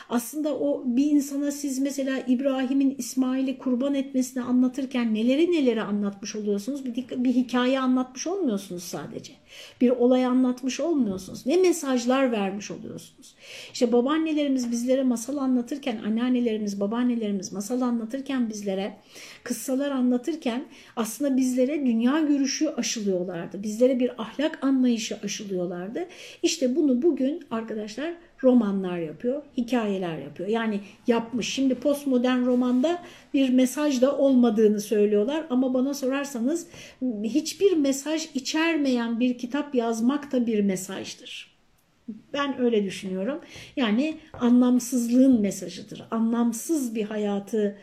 A: Aslında o bir insana siz mesela İbrahim'in İsmail'i kurban etmesini anlatırken neleri neleri anlatmış oluyorsunuz? Bir, bir hikaye anlatmış olmuyorsunuz sadece. Bir olay anlatmış olmuyorsunuz. Ne mesajlar vermiş oluyorsunuz? İşte babaannelerimiz bizlere masal anlatırken, anneannelerimiz, babaannelerimiz masal anlatırken bizlere, kıssalar anlatırken aslında bizlere dünya görüşü aşılıyorlardı. Bizlere bir ahlak anlayışı aşılıyorlardı. İşte bunu bugün arkadaşlar romanlar yapıyor, hikayeler yapıyor. Yani yapmış. Şimdi postmodern romanda bir mesaj da olmadığını söylüyorlar ama bana sorarsanız hiçbir mesaj içermeyen bir kitap yazmak da bir mesajdır. Ben öyle düşünüyorum. Yani anlamsızlığın mesajıdır. Anlamsız bir hayatı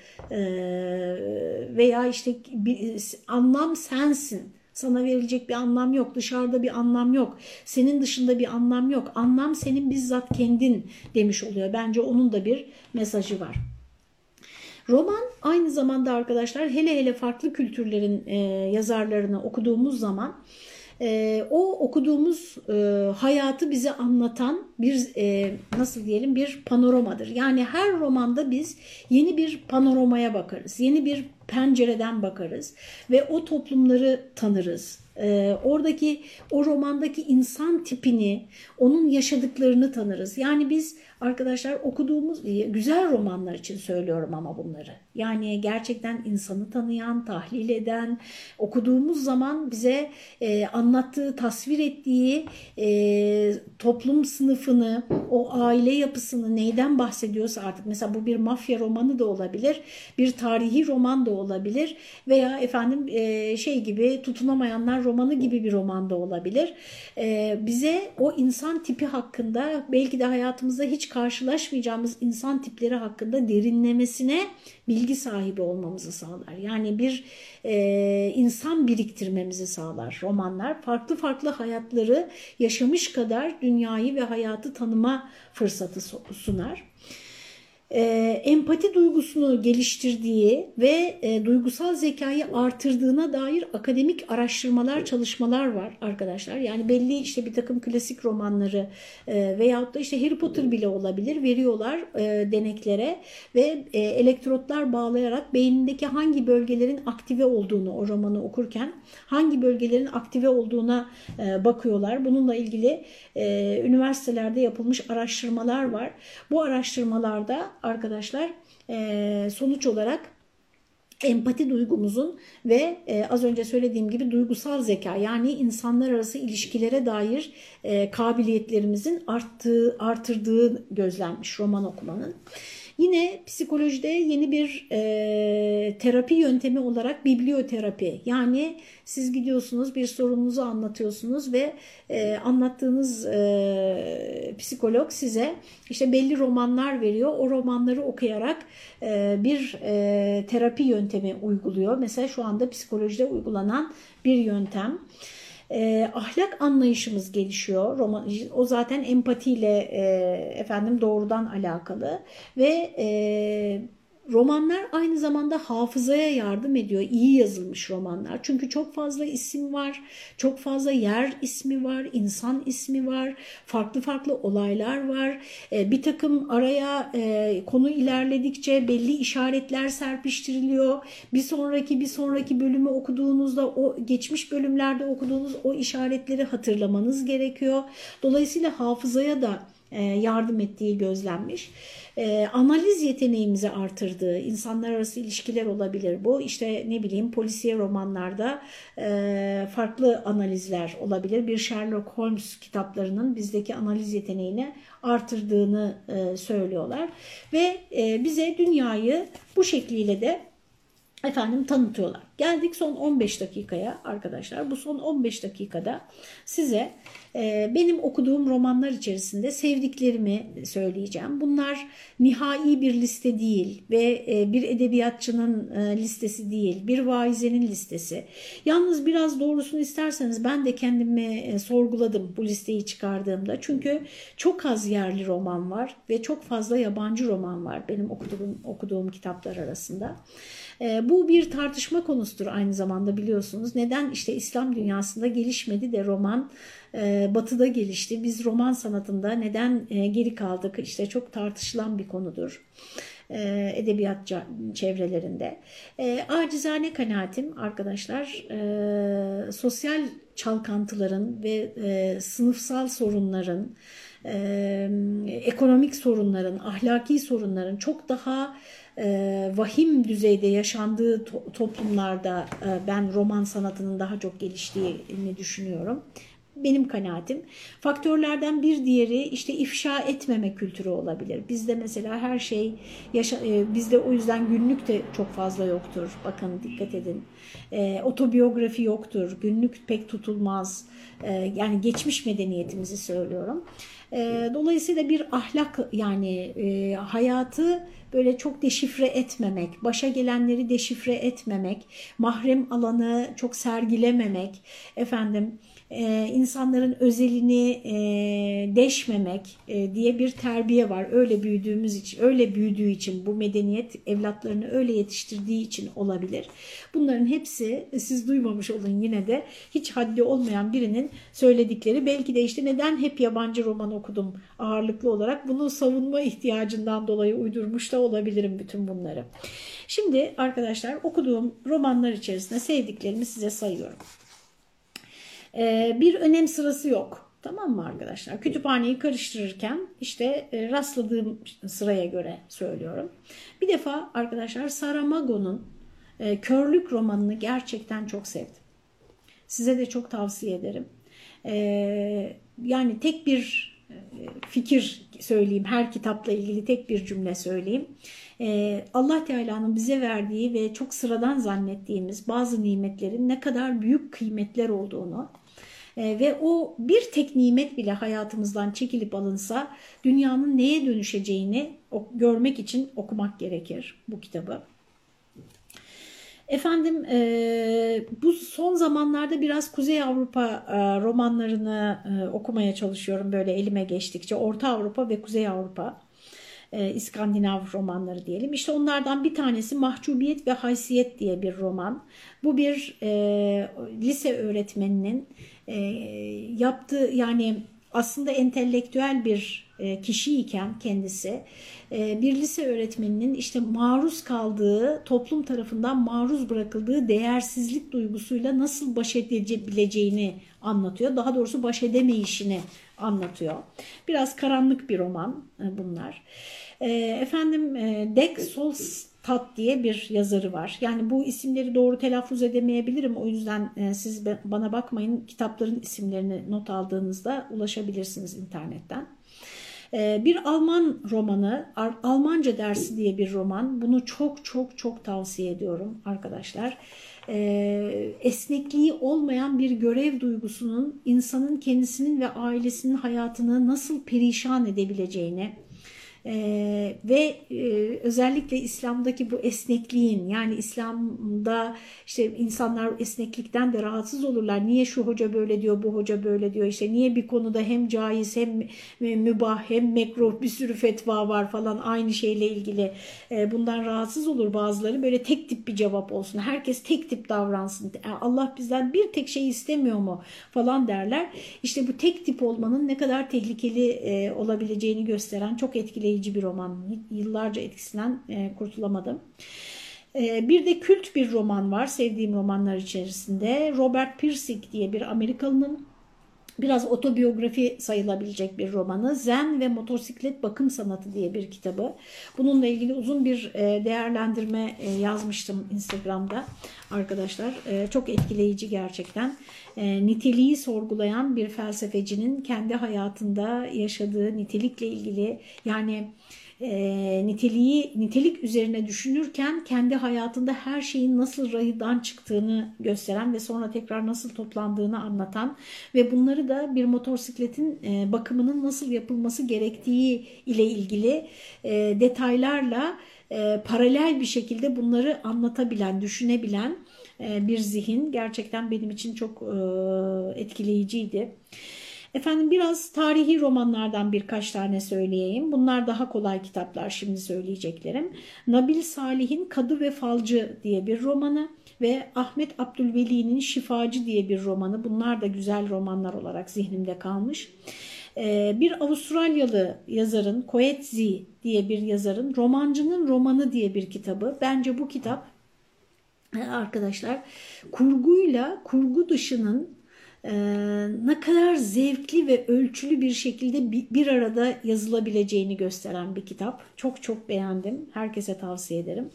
A: veya işte anlam sensin sana verilecek bir anlam yok. Dışarıda bir anlam yok. Senin dışında bir anlam yok. Anlam senin bizzat kendin demiş oluyor. Bence onun da bir mesajı var. Roman aynı zamanda arkadaşlar hele hele farklı kültürlerin e, yazarlarını okuduğumuz zaman e, o okuduğumuz e, hayatı bize anlatan bir e, nasıl diyelim bir panoramadır. Yani her romanda biz yeni bir panoramaya bakarız. Yeni bir pencereden bakarız ve o toplumları tanırız. E, oradaki o romandaki insan tipini, onun yaşadıklarını tanırız. Yani biz arkadaşlar okuduğumuz güzel romanlar için söylüyorum ama bunları. Yani gerçekten insanı tanıyan, tahlil eden, okuduğumuz zaman bize e, anlattığı, tasvir ettiği e, toplum sınıfını, o aile yapısını neyden bahsediyorsa artık mesela bu bir mafya romanı da olabilir, bir tarihi roman da olabilir veya efendim e, şey gibi tutunamayanlar romanı gibi bir roman da olabilir. E, bize o insan tipi hakkında belki de hayatımızda hiç karşılaşmayacağımız insan tipleri hakkında derinlemesine bilgi sahibi olmamızı sağlar. Yani bir e, insan biriktirmemizi sağlar romanlar. Farklı farklı hayatları yaşamış kadar dünyayı ve hayatı tanıma fırsatı sunar e, empati duygusunu geliştirdiği ve e, duygusal zekayı artırdığına dair akademik araştırmalar, çalışmalar var arkadaşlar. Yani belli işte bir takım klasik romanları e, veyahut da işte Harry Potter bile olabilir veriyorlar e, deneklere ve e, elektrotlar bağlayarak beynindeki hangi bölgelerin aktive olduğunu o romanı okurken hangi bölgelerin aktive olduğuna e, bakıyorlar. Bununla ilgili e, üniversitelerde yapılmış araştırmalar var. Bu araştırmalarda arkadaşlar e, sonuç olarak empati duygumuzun ve e, az önce söylediğim gibi duygusal zeka yani insanlar arası ilişkilere dair e, kabiliyetlerimizin arttığı, artırdığı gözlenmiş roman okumanın. Yine psikolojide yeni bir e, terapi yöntemi olarak biblioterapi yani siz gidiyorsunuz bir sorununuzu anlatıyorsunuz ve e, anlattığınız e, psikolog size işte belli romanlar veriyor. O romanları okuyarak e, bir e, terapi yöntemi uyguluyor. Mesela şu anda psikolojide uygulanan bir yöntem e, ahlak anlayışımız gelişiyor. Roman, o zaten empatiyle e, efendim doğrudan alakalı ve e, Romanlar aynı zamanda hafızaya yardım ediyor. İyi yazılmış romanlar. Çünkü çok fazla isim var, çok fazla yer ismi var, insan ismi var, farklı farklı olaylar var. E, bir takım araya e, konu ilerledikçe belli işaretler serpiştiriliyor. Bir sonraki bir sonraki bölümü okuduğunuzda o geçmiş bölümlerde okuduğunuz o işaretleri hatırlamanız gerekiyor. Dolayısıyla hafızaya da e, yardım ettiği gözlenmiş. E, analiz yeteneğimizi artırdığı insanlar arası ilişkiler olabilir bu. İşte ne bileyim polisiye romanlarda e, farklı analizler olabilir. Bir Sherlock Holmes kitaplarının bizdeki analiz yeteneğini artırdığını söylüyorlar. Ve bize dünyayı bu şekliyle de efendim tanıtıyorlar. Geldik son 15 dakikaya arkadaşlar. Bu son 15 dakikada size e, benim okuduğum romanlar içerisinde sevdiklerimi söyleyeceğim. Bunlar nihai bir liste değil ve e, bir edebiyatçının e, listesi değil, bir vaizenin listesi. Yalnız biraz doğrusunu isterseniz ben de kendimi e, sorguladım bu listeyi çıkardığımda. Çünkü çok az yerli roman var ve çok fazla yabancı roman var benim okuduğum, okuduğum kitaplar arasında. E, bu bir tartışma konusudur aynı zamanda biliyorsunuz. Neden işte İslam dünyasında gelişmedi de roman e, batıda gelişti. Biz roman sanatında neden e, geri kaldık? İşte çok tartışılan bir konudur e, edebiyat çevrelerinde. E, acizane kanaatim arkadaşlar e, sosyal çalkantıların ve e, sınıfsal sorunların, e, ekonomik sorunların, ahlaki sorunların çok daha e, vahim düzeyde yaşandığı to toplumlarda e, ben roman sanatının daha çok geliştiğini düşünüyorum. Benim kanaatim. Faktörlerden bir diğeri işte ifşa etmeme kültürü olabilir. Bizde mesela her şey, yaşa, e, bizde o yüzden günlük de çok fazla yoktur. Bakın dikkat edin. E, otobiyografi yoktur. Günlük pek tutulmaz. E, yani geçmiş medeniyetimizi söylüyorum. E, dolayısıyla bir ahlak yani e, hayatı böyle çok deşifre etmemek, başa gelenleri deşifre etmemek, mahrem alanı çok sergilememek, efendim e, insanların özelini e, deşmemek e, diye bir terbiye var. Öyle büyüdüğümüz için, öyle büyüdüğü için bu medeniyet evlatlarını öyle yetiştirdiği için olabilir. Bunların hepsi siz duymamış olun yine de hiç haddi olmayan birinin söyledikleri. Belki de işte neden hep yabancı roman okudum ağırlıklı olarak bunu savunma ihtiyacından dolayı uydurmuş da olabilirim bütün bunları. Şimdi arkadaşlar okuduğum romanlar içerisinde sevdiklerimi size sayıyorum. Ee, bir önem sırası yok. Tamam mı arkadaşlar? Kütüphaneyi karıştırırken işte e, rastladığım sıraya göre söylüyorum. Bir defa arkadaşlar Saramago'nun e, Körlük romanını gerçekten çok sevdim. Size de çok tavsiye ederim. E, yani tek bir fikir söyleyeyim, her kitapla ilgili tek bir cümle söyleyeyim. Allah Teala'nın bize verdiği ve çok sıradan zannettiğimiz bazı nimetlerin ne kadar büyük kıymetler olduğunu e, ve o bir tek nimet bile hayatımızdan çekilip alınsa dünyanın neye dönüşeceğini görmek için okumak gerekir bu kitabı. Efendim e, bu son zamanlarda biraz Kuzey Avrupa e, romanlarını okumaya çalışıyorum böyle elime geçtikçe. Orta Avrupa ve Kuzey Avrupa e, İskandinav romanları diyelim. İşte onlardan bir tanesi Mahcubiyet ve Haysiyet diye bir roman. Bu bir e, lise öğretmeninin e, yaptığı yani aslında entelektüel bir e, kişiyken kendisi e, bir lise öğretmeninin işte maruz kaldığı toplum tarafından maruz bırakıldığı değersizlik duygusuyla nasıl baş edebileceğini anlatıyor. Daha doğrusu baş edemeyişini anlatıyor. Biraz karanlık bir roman e, bunlar. Efendim e, Dek Solstad diye bir yazarı var. Yani bu isimleri doğru telaffuz edemeyebilirim. O yüzden e, siz bana bakmayın. Kitapların isimlerini not aldığınızda ulaşabilirsiniz internetten. E, bir Alman romanı, Almanca dersi diye bir roman. Bunu çok çok çok tavsiye ediyorum arkadaşlar. E, esnekliği olmayan bir görev duygusunun insanın kendisinin ve ailesinin hayatını nasıl perişan edebileceğini, ee, ve e, özellikle İslam'daki bu esnekliğin yani İslam'da işte insanlar esneklikten de rahatsız olurlar. Niye şu hoca böyle diyor, bu hoca böyle diyor. İşte niye bir konuda hem caiz hem mübah hem mekruh bir sürü fetva var falan aynı şeyle ilgili. E, bundan rahatsız olur bazıları. Böyle tek tip bir cevap olsun. Herkes tek tip davransın. E, Allah bizden bir tek şey istemiyor mu falan derler. İşte bu tek tip olmanın ne kadar tehlikeli e, olabileceğini gösteren çok etkileyici etkileyici bir roman. Yıllarca etkisinden e, kurtulamadım. E, bir de kült bir roman var sevdiğim romanlar içerisinde. Robert Pirsig diye bir Amerikalının biraz otobiyografi sayılabilecek bir romanı. Zen ve Motosiklet Bakım Sanatı diye bir kitabı. Bununla ilgili uzun bir e, değerlendirme e, yazmıştım Instagram'da arkadaşlar. E, çok etkileyici gerçekten. Niteliği sorgulayan bir felsefecinin kendi hayatında yaşadığı nitelikle ilgili yani e, niteliği nitelik üzerine düşünürken kendi hayatında her şeyin nasıl rayıdan çıktığını gösteren ve sonra tekrar nasıl toplandığını anlatan ve bunları da bir motosikletin e, bakımının nasıl yapılması gerektiği ile ilgili e, detaylarla e, paralel bir şekilde bunları anlatabilen, düşünebilen e, bir zihin gerçekten benim için çok e, etkileyiciydi. Efendim biraz tarihi romanlardan birkaç tane söyleyeyim. Bunlar daha kolay kitaplar şimdi söyleyeceklerim. Nabil Salih'in Kadı ve Falcı diye bir romanı ve Ahmet Abdülveli'nin Şifacı diye bir romanı. Bunlar da güzel romanlar olarak zihnimde kalmış. Ee, bir Avustralyalı yazarın Coetzee diye bir yazarın Romancının Romanı diye bir kitabı. Bence bu kitap arkadaşlar kurguyla kurgu dışının e, ne kadar zevkli ve ölçülü bir şekilde bir arada yazılabileceğini gösteren bir kitap. Çok çok beğendim. Herkese tavsiye ederim.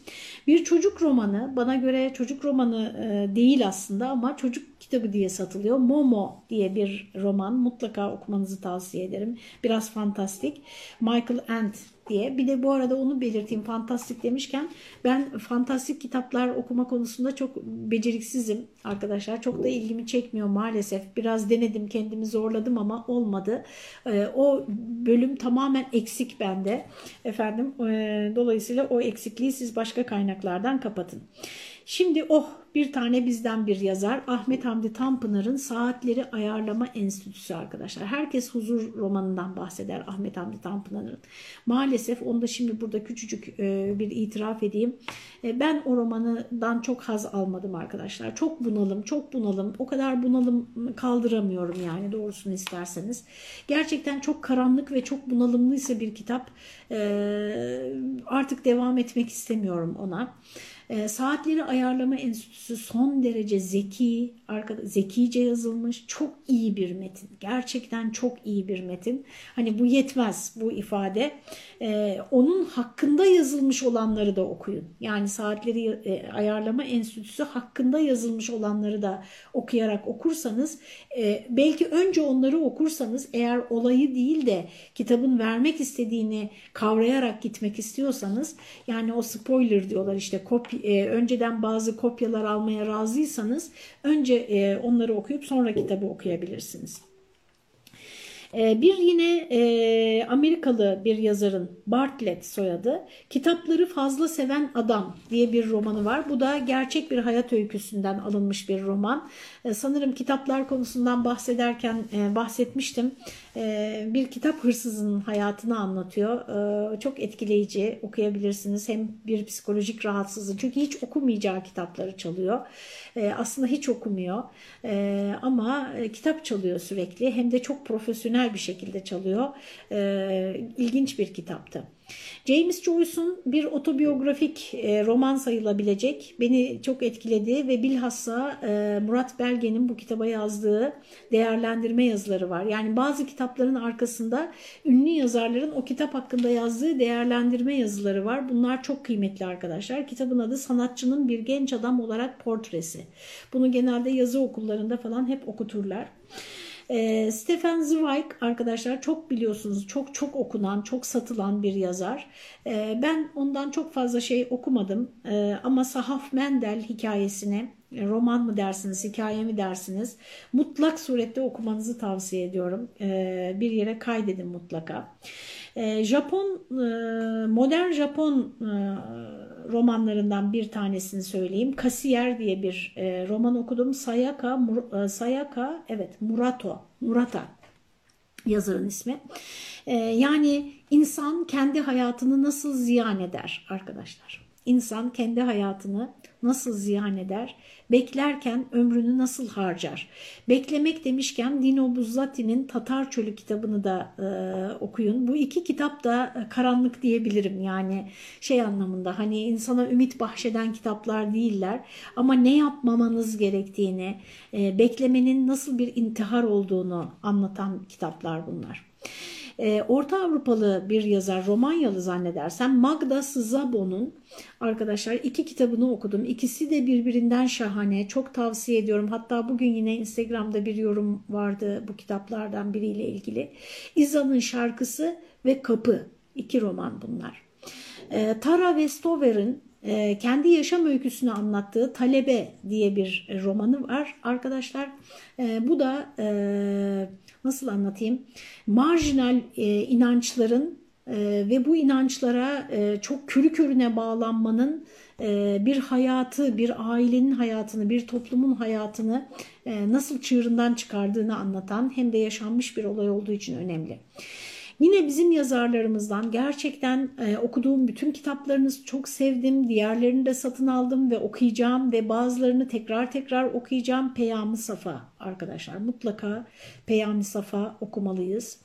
A: Bir çocuk romanı, bana göre çocuk romanı e, değil aslında ama çocuk kitabı diye satılıyor. Momo diye bir roman. Mutlaka okumanızı tavsiye ederim. Biraz fantastik. Michael Ant diye. Bir de bu arada onu belirteyim fantastik demişken ben fantastik kitaplar okuma konusunda çok beceriksizim arkadaşlar. Çok da ilgimi çekmiyor maalesef. Biraz denedim kendimi zorladım ama olmadı. Ee, o bölüm tamamen eksik bende. Efendim e, dolayısıyla o eksikliği siz başka kaynaklardan kapatın. Şimdi oh bir tane bizden bir yazar Ahmet Hamdi Tanpınar'ın Saatleri Ayarlama Enstitüsü arkadaşlar. Herkes huzur romanından bahseder Ahmet Hamdi Tanpınar'ın. Maalesef onu da şimdi burada küçücük e, bir itiraf edeyim. E, ben o romanından çok haz almadım arkadaşlar. Çok bunalım, çok bunalım. O kadar bunalım kaldıramıyorum yani doğrusunu isterseniz. Gerçekten çok karanlık ve çok bunalımlıysa bir kitap e, artık devam etmek istemiyorum ona. E, saatleri Ayarlama Enstitüsü son derece zeki, arkada, zekice yazılmış, çok iyi bir metin. Gerçekten çok iyi bir metin. Hani bu yetmez bu ifade. E, onun hakkında yazılmış olanları da okuyun. Yani Saatleri e, Ayarlama Enstitüsü hakkında yazılmış olanları da okuyarak okursanız, e, belki önce onları okursanız eğer olayı değil de kitabın vermek istediğini kavrayarak gitmek istiyorsanız, yani o spoiler diyorlar işte kopya e, önceden bazı kopyalar almaya razıysanız önce e, onları okuyup sonra kitabı okuyabilirsiniz. E, bir yine e, Amerikalı bir yazarın Bartlett soyadı kitapları fazla seven adam diye bir romanı var. Bu da gerçek bir hayat öyküsünden alınmış bir roman. E, sanırım kitaplar konusundan bahsederken e, bahsetmiştim. E, bir kitap hırsızının hayatını anlatıyor. Çok etkileyici okuyabilirsiniz. Hem bir psikolojik rahatsızlığı çünkü hiç okumayacağı kitapları çalıyor. Aslında hiç okumuyor ama kitap çalıyor sürekli. Hem de çok profesyonel bir şekilde çalıyor. İlginç bir kitaptı. James Joyce'un bir otobiyografik e, roman sayılabilecek, beni çok etkiledi ve bilhassa e, Murat Belge'nin bu kitaba yazdığı değerlendirme yazıları var. Yani bazı kitapların arkasında ünlü yazarların o kitap hakkında yazdığı değerlendirme yazıları var. Bunlar çok kıymetli arkadaşlar. Kitabın adı Sanatçının Bir Genç Adam Olarak Portresi. Bunu genelde yazı okullarında falan hep okuturlar. E, Stefan Zweig arkadaşlar çok biliyorsunuz çok çok okunan çok satılan bir yazar. E, ben ondan çok fazla şey okumadım e, ama Sahaf Mendel hikayesini roman mı dersiniz, hikaye mi dersiniz mutlak surette okumanızı tavsiye ediyorum. Bir yere kaydedin mutlaka. Japon, e, modern Japon e, romanlarından bir tanesini söyleyeyim. Kasiyer diye bir e, roman okudum. Sayaka, Mur, e, Sayaka, evet Murato, Murata yazarın ismi. E, yani insan kendi hayatını nasıl ziyan eder arkadaşlar? İnsan kendi hayatını nasıl ziyan eder? Beklerken ömrünü nasıl harcar? Beklemek demişken Dino Buzzati'nin Tatar Çölü kitabını da e, okuyun. Bu iki kitap da e, karanlık diyebilirim. Yani şey anlamında hani insana ümit bahşeden kitaplar değiller. Ama ne yapmamanız gerektiğini, e, beklemenin nasıl bir intihar olduğunu anlatan kitaplar bunlar. E, Orta Avrupalı bir yazar, Romanyalı zannedersem Magda Szabon'un arkadaşlar iki kitabını okudum. İkisi de birbirinden şahane. Çok tavsiye ediyorum. Hatta bugün yine Instagram'da bir yorum vardı bu kitaplardan biriyle ilgili. İza'nın şarkısı ve Kapı. iki roman bunlar. E, Tara Westover'ın e, kendi yaşam öyküsünü anlattığı Talebe diye bir romanı var arkadaşlar. E, bu da e, nasıl anlatayım? Marjinal e, inançların e, ve bu inançlara e, çok körü körüne bağlanmanın e, bir hayatı, bir ailenin hayatını, bir toplumun hayatını e, nasıl çığırından çıkardığını anlatan hem de yaşanmış bir olay olduğu için önemli. Yine bizim yazarlarımızdan gerçekten e, okuduğum bütün kitaplarınızı çok sevdim. Diğerlerini de satın aldım ve okuyacağım ve bazılarını tekrar tekrar okuyacağım. Peyami Safa arkadaşlar mutlaka Peyami Safa okumalıyız.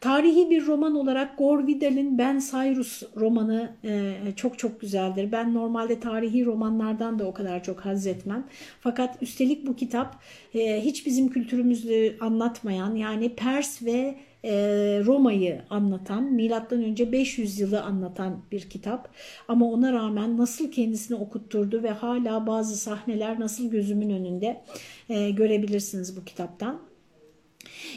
A: Tarihi bir roman olarak Gore Vidal'in Ben Cyrus romanı e, çok çok güzeldir. Ben normalde tarihi romanlardan da o kadar çok haz etmem. Fakat üstelik bu kitap e, hiç bizim kültürümüzü anlatmayan yani Pers ve e, Roma'yı anlatan, milattan önce 500 yılı anlatan bir kitap. Ama ona rağmen nasıl kendisini okutturdu ve hala bazı sahneler nasıl gözümün önünde e, görebilirsiniz bu kitaptan.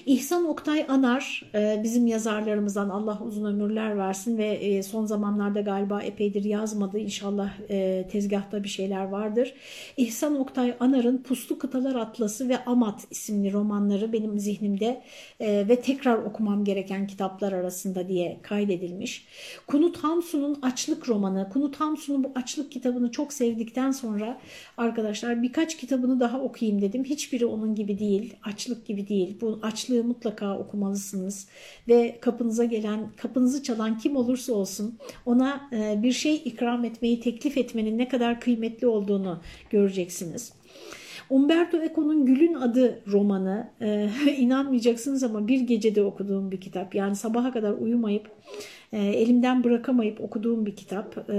A: İhsan Oktay Anar e, bizim yazarlarımızdan Allah uzun ömürler versin ve e, son zamanlarda galiba epeydir yazmadı. İnşallah e, tezgahta bir şeyler vardır. İhsan Oktay Anar'ın Puslu Kıtalar Atlası ve Amat isimli romanları benim zihnimde ve tekrar okumam gereken kitaplar arasında diye kaydedilmiş. Kunut Hamsun'un Açlık romanı. Kunut Hamsun'un bu Açlık kitabını çok sevdikten sonra arkadaşlar birkaç kitabını daha okuyayım dedim. Hiçbiri onun gibi değil. Açlık gibi değil. Bu açlığı mutlaka okumalısınız ve kapınıza gelen, kapınızı çalan kim olursa olsun ona e, bir şey ikram etmeyi teklif etmenin ne kadar kıymetli olduğunu göreceksiniz. Umberto Eco'nun Gül'ün Adı romanı e, inanmayacaksınız ama bir gecede okuduğum bir kitap. Yani sabaha kadar uyumayıp e, elimden bırakamayıp okuduğum bir kitap. E,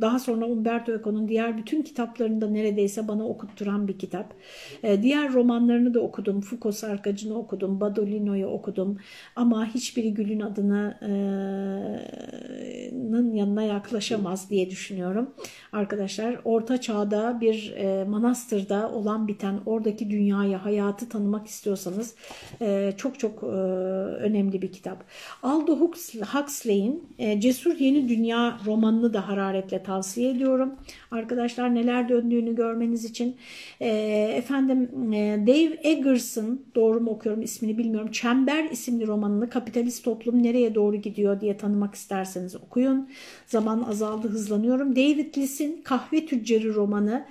A: daha sonra Umberto Eco'nun diğer bütün kitaplarını da neredeyse bana okutturan bir kitap. E, diğer romanlarını da okudum. Foucault Sarkacı'nı okudum. Badolino'yu okudum. Ama hiçbiri Gül'ün adının yanına yaklaşamaz diye düşünüyorum. Arkadaşlar Orta Çağ'da bir manastırda olan biten oradaki dünyayı, hayatı tanımak istiyorsanız çok çok önemli bir kitap. Aldo Huxley Huxley'in e, Cesur Yeni Dünya romanını da hararetle tavsiye ediyorum. Arkadaşlar neler döndüğünü görmeniz için. E, efendim e, Dave Eggers'ın doğru mu okuyorum ismini bilmiyorum. Çember isimli romanını kapitalist toplum nereye doğru gidiyor diye tanımak isterseniz okuyun. Zaman azaldı hızlanıyorum. David Liss'in Kahve Tüccarı romanı.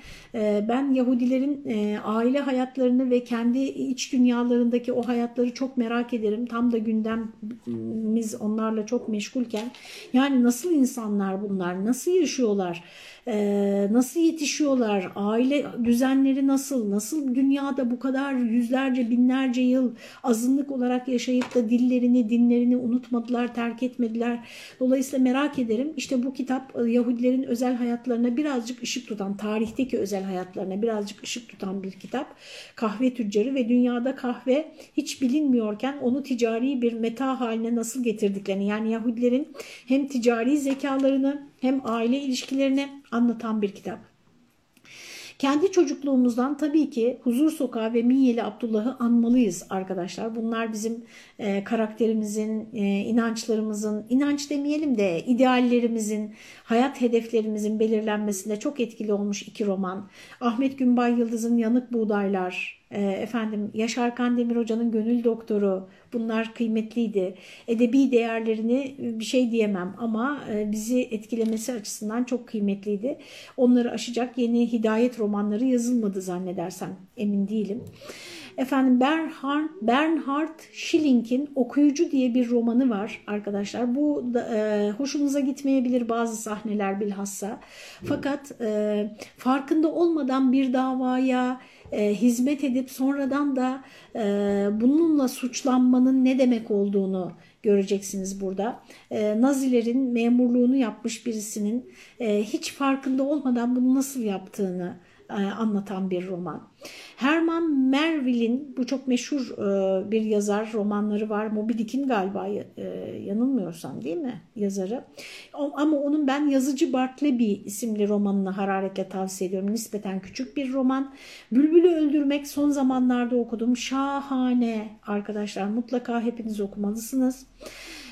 A: Ben Yahudilerin aile hayatlarını ve kendi iç dünyalarındaki o hayatları çok merak ederim. Tam da gündemimiz onlarla çok meşgulken yani nasıl insanlar bunlar, nasıl yaşıyorlar, ee, nasıl yetişiyorlar, aile düzenleri nasıl, nasıl dünyada bu kadar yüzlerce binlerce yıl azınlık olarak yaşayıp da dillerini, dinlerini unutmadılar, terk etmediler. Dolayısıyla merak ederim. İşte bu kitap e, Yahudilerin özel hayatlarına birazcık ışık tutan, tarihteki özel hayatlarına birazcık ışık tutan bir kitap. Kahve tüccarı ve dünyada kahve hiç bilinmiyorken onu ticari bir meta haline nasıl getirdiklerini yani Yahudilerin hem ticari zekalarını hem aile ilişkilerini anlatan bir kitap. Kendi çocukluğumuzdan tabii ki Huzur Sokağı ve Minyeli Abdullah'ı anmalıyız arkadaşlar. Bunlar bizim e, karakterimizin, e, inançlarımızın, inanç demeyelim de ideallerimizin, hayat hedeflerimizin belirlenmesinde çok etkili olmuş iki roman. Ahmet Günbay Yıldız'ın Yanık Buğdaylar, e, efendim Yaşar Kandemir Hoca'nın Gönül Doktoru bunlar kıymetliydi. Edebi değerlerini bir şey diyemem ama e, bizi etkilemesi açısından çok kıymetliydi. Onları aşacak yeni hidayet romanları yazılmadı zannedersem emin değilim. Efendim Bernhard, Bernhard Schilling'in Okuyucu diye bir romanı var arkadaşlar. Bu da, e, hoşunuza gitmeyebilir bazı sahneler bilhassa. Fakat e, farkında olmadan bir davaya e, hizmet edip sonradan da e, bununla suçlanmanın ne demek olduğunu göreceksiniz burada. E, Nazilerin memurluğunu yapmış birisinin e, hiç farkında olmadan bunu nasıl yaptığını e, anlatan bir roman. Herman Melville'in bu çok meşhur e, bir yazar romanları var. Moby Dick'in galiba e, yanılmıyorsam değil mi yazarı? Ama onun ben Yazıcı Bartleby isimli romanını hararetle tavsiye ediyorum. Nispeten küçük bir roman. Bülbül'ü Öldürmek son zamanlarda okudum. Şahane arkadaşlar mutlaka hepiniz okumalısınız.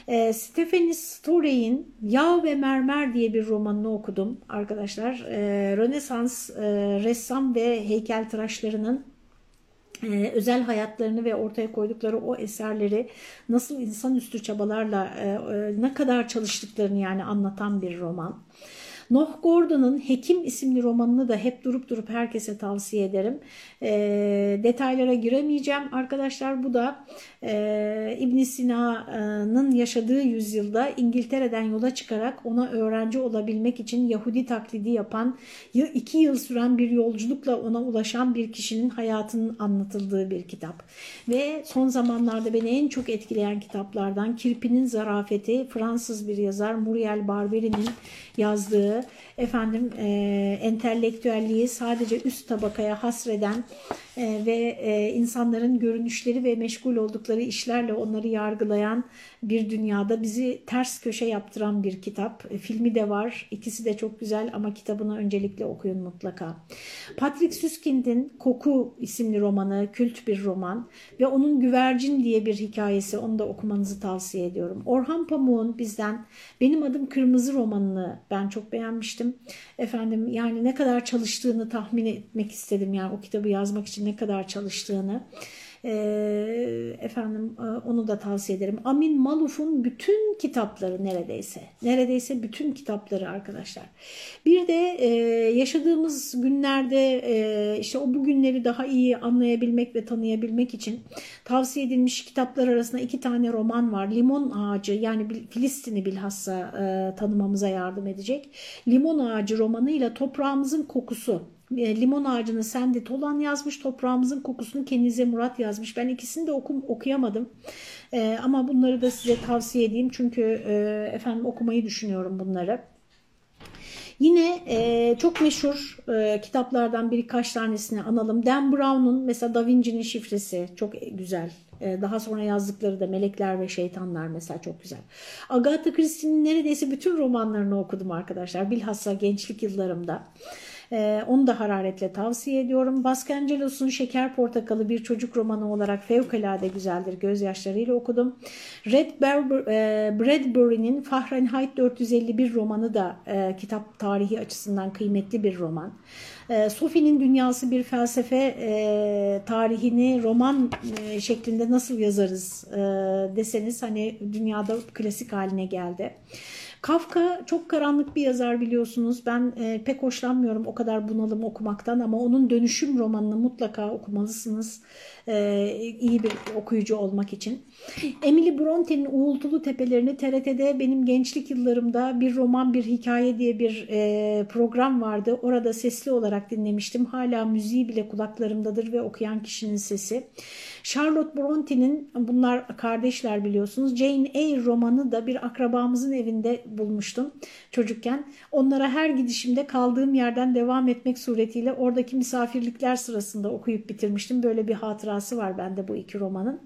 A: E, Stephanie Storey'in Yağ ve Mermer diye bir romanını okudum arkadaşlar. E, Rönesans e, ressam ve heykeltıraşlarının ee, özel hayatlarını ve ortaya koydukları o eserleri nasıl insanüstü çabalarla e, e, ne kadar çalıştıklarını yani anlatan bir roman. Noh Gordon'un Hekim isimli romanını da hep durup durup herkese tavsiye ederim. E, detaylara giremeyeceğim arkadaşlar. Bu da e, ibn Sina'nın yaşadığı yüzyılda İngiltere'den yola çıkarak ona öğrenci olabilmek için Yahudi taklidi yapan iki yıl süren bir yolculukla ona ulaşan bir kişinin hayatının anlatıldığı bir kitap. Ve son zamanlarda beni en çok etkileyen kitaplardan Kirpi'nin Zarafeti Fransız bir yazar Muriel Barberi'nin yazdığı efendim e, entelektüelliği sadece üst tabakaya hasreden e, ve e, insanların görünüşleri ve meşgul oldukları işlerle onları yargılayan bir dünyada bizi ters köşe yaptıran bir kitap. E, filmi de var. İkisi de çok güzel ama kitabını öncelikle okuyun mutlaka. Patrick Süskind'in Koku isimli romanı kült bir roman ve onun Güvercin diye bir hikayesi onu da okumanızı tavsiye ediyorum. Orhan Pamuk'un bizden Benim Adım Kırmızı romanını ben çok beğenmiştim. Efendim yani ne kadar çalıştığını tahmin etmek istedim yani o kitabı yazmak için ne kadar çalıştığını. E, efendim e, onu da tavsiye ederim. Amin Maluf'un bütün kitapları neredeyse. Neredeyse bütün kitapları arkadaşlar. Bir de e, yaşadığımız günlerde işte o bugünleri daha iyi anlayabilmek ve tanıyabilmek için tavsiye edilmiş kitaplar arasında iki tane roman var. Limon Ağacı yani Filistin'i bilhassa tanımamıza yardım edecek. Limon Ağacı romanıyla Toprağımızın Kokusu limon ağacını Sendi Tolan yazmış. Toprağımızın kokusunu Kenize Murat yazmış. Ben ikisini de okum, okuyamadım. E, ama bunları da size tavsiye edeyim. Çünkü e, efendim okumayı düşünüyorum bunları. Yine e, çok meşhur e, kitaplardan birkaç tanesini analım. Dan Brown'un mesela Da Vinci'nin şifresi çok güzel. E, daha sonra yazdıkları da Melekler ve Şeytanlar mesela çok güzel. Agatha Christie'nin neredeyse bütün romanlarını okudum arkadaşlar. Bilhassa gençlik yıllarımda. E, onu da hararetle tavsiye ediyorum. Baskangelos'un Şeker Portakalı bir çocuk romanı olarak fevkalade güzeldir. Gözyaşlarıyla okudum. Red e, Bradbury'nin Fahrenheit 451 romanı da e, kitap tarihi açısından kıymetli bir roman. E, Sophie'nin Dünyası bir felsefe e, tarihini roman e, şeklinde nasıl yazarız e, deseniz hani dünyada klasik haline geldi. Kafka çok karanlık bir yazar biliyorsunuz. Ben e, pek hoşlanmıyorum o kadar bunalım okumaktan ama onun dönüşüm romanını mutlaka okumalısınız. E, iyi bir okuyucu olmak için. Emily Bronte'nin Uğultulu Tepelerini TRT'de benim gençlik yıllarımda bir roman bir hikaye diye bir e, program vardı. Orada sesli olarak dinlemiştim. Hala müziği bile kulaklarımdadır ve okuyan kişinin sesi. Charlotte Bronte'nin bunlar kardeşler biliyorsunuz. Jane Eyre romanı da bir akrabamızın evinde bulmuştum çocukken. Onlara her gidişimde kaldığım yerden devam etmek suretiyle oradaki misafirlikler sırasında okuyup bitirmiştim. Böyle bir hatırası var bende bu iki romanın.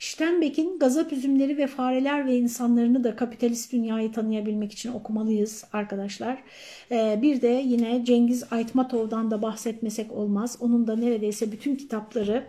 A: Steinbeck'in Gazap Üzümleri ve Fareler ve insanlarını da kapitalist dünyayı tanıyabilmek için okumalıyız arkadaşlar. Ee, bir de yine Cengiz Aytmatov'dan da bahsetmesek olmaz. Onun da neredeyse bütün kitapları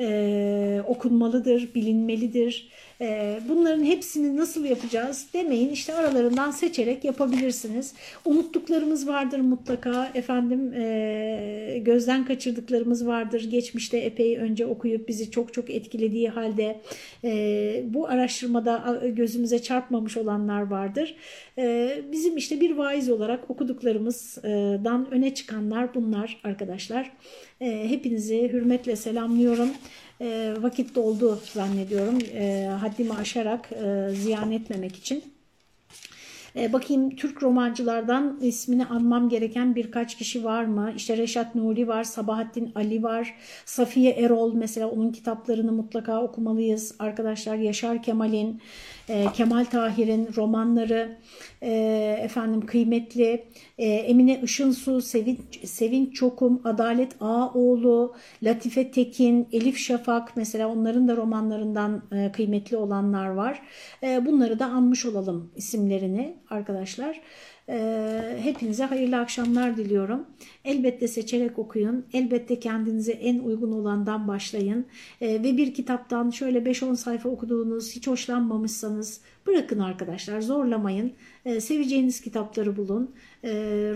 A: e, okunmalıdır, bilinmelidir. E, bunların hepsini nasıl yapacağız demeyin. İşte aralarından seçerek yapabilirsiniz. Unuttuklarımız vardır mutlaka. Efendim e, gözden kaçırdıklarımız vardır. Geçmişte epey önce okuyup bizi çok çok etkilediği halde e, bu araştırmada gözümüze çarpmamış olanlar vardır. E, bizim işte bir vaiz olarak okuduklarımızdan öne çıkanlar bunlar arkadaşlar. E, hepinizi hürmetle selamlıyorum. E, vakit doldu zannediyorum. E, haddimi aşarak e, ziyan etmemek için. E, bakayım Türk romancılardan ismini anmam gereken birkaç kişi var mı? İşte Reşat Nuri var, Sabahattin Ali var, Safiye Erol mesela onun kitaplarını mutlaka okumalıyız. Arkadaşlar Yaşar Kemal'in, e, Kemal Tahir'in romanları e, efendim kıymetli, e, Emine Işınsu, Sevinç, Sevinç Çokum, Adalet Ağoğlu, Latife Tekin, Elif Şafak mesela onların da romanlarından e, kıymetli olanlar var. E, bunları da anmış olalım isimlerini arkadaşlar. Ee, hepinize hayırlı akşamlar diliyorum. Elbette seçerek okuyun. Elbette kendinize en uygun olandan başlayın. Ee, ve bir kitaptan şöyle 5-10 sayfa okuduğunuz, hiç hoşlanmamışsanız bırakın arkadaşlar. Zorlamayın. Ee, seveceğiniz kitapları bulun.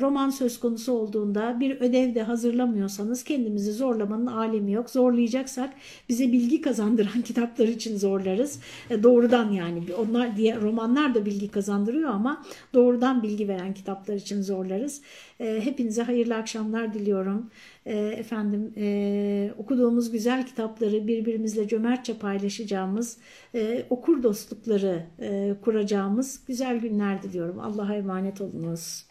A: Roman söz konusu olduğunda bir ödev de hazırlamıyorsanız kendimizi zorlamanın alemi yok. Zorlayacaksak bize bilgi kazandıran kitaplar için zorlarız. Doğrudan yani onlar diye romanlar da bilgi kazandırıyor ama doğrudan bilgi veren kitaplar için zorlarız. Hepinize hayırlı akşamlar diliyorum. Efendim okuduğumuz güzel kitapları birbirimizle cömertçe paylaşacağımız, okur dostlukları kuracağımız güzel günler diliyorum. Allah'a emanet olunuz.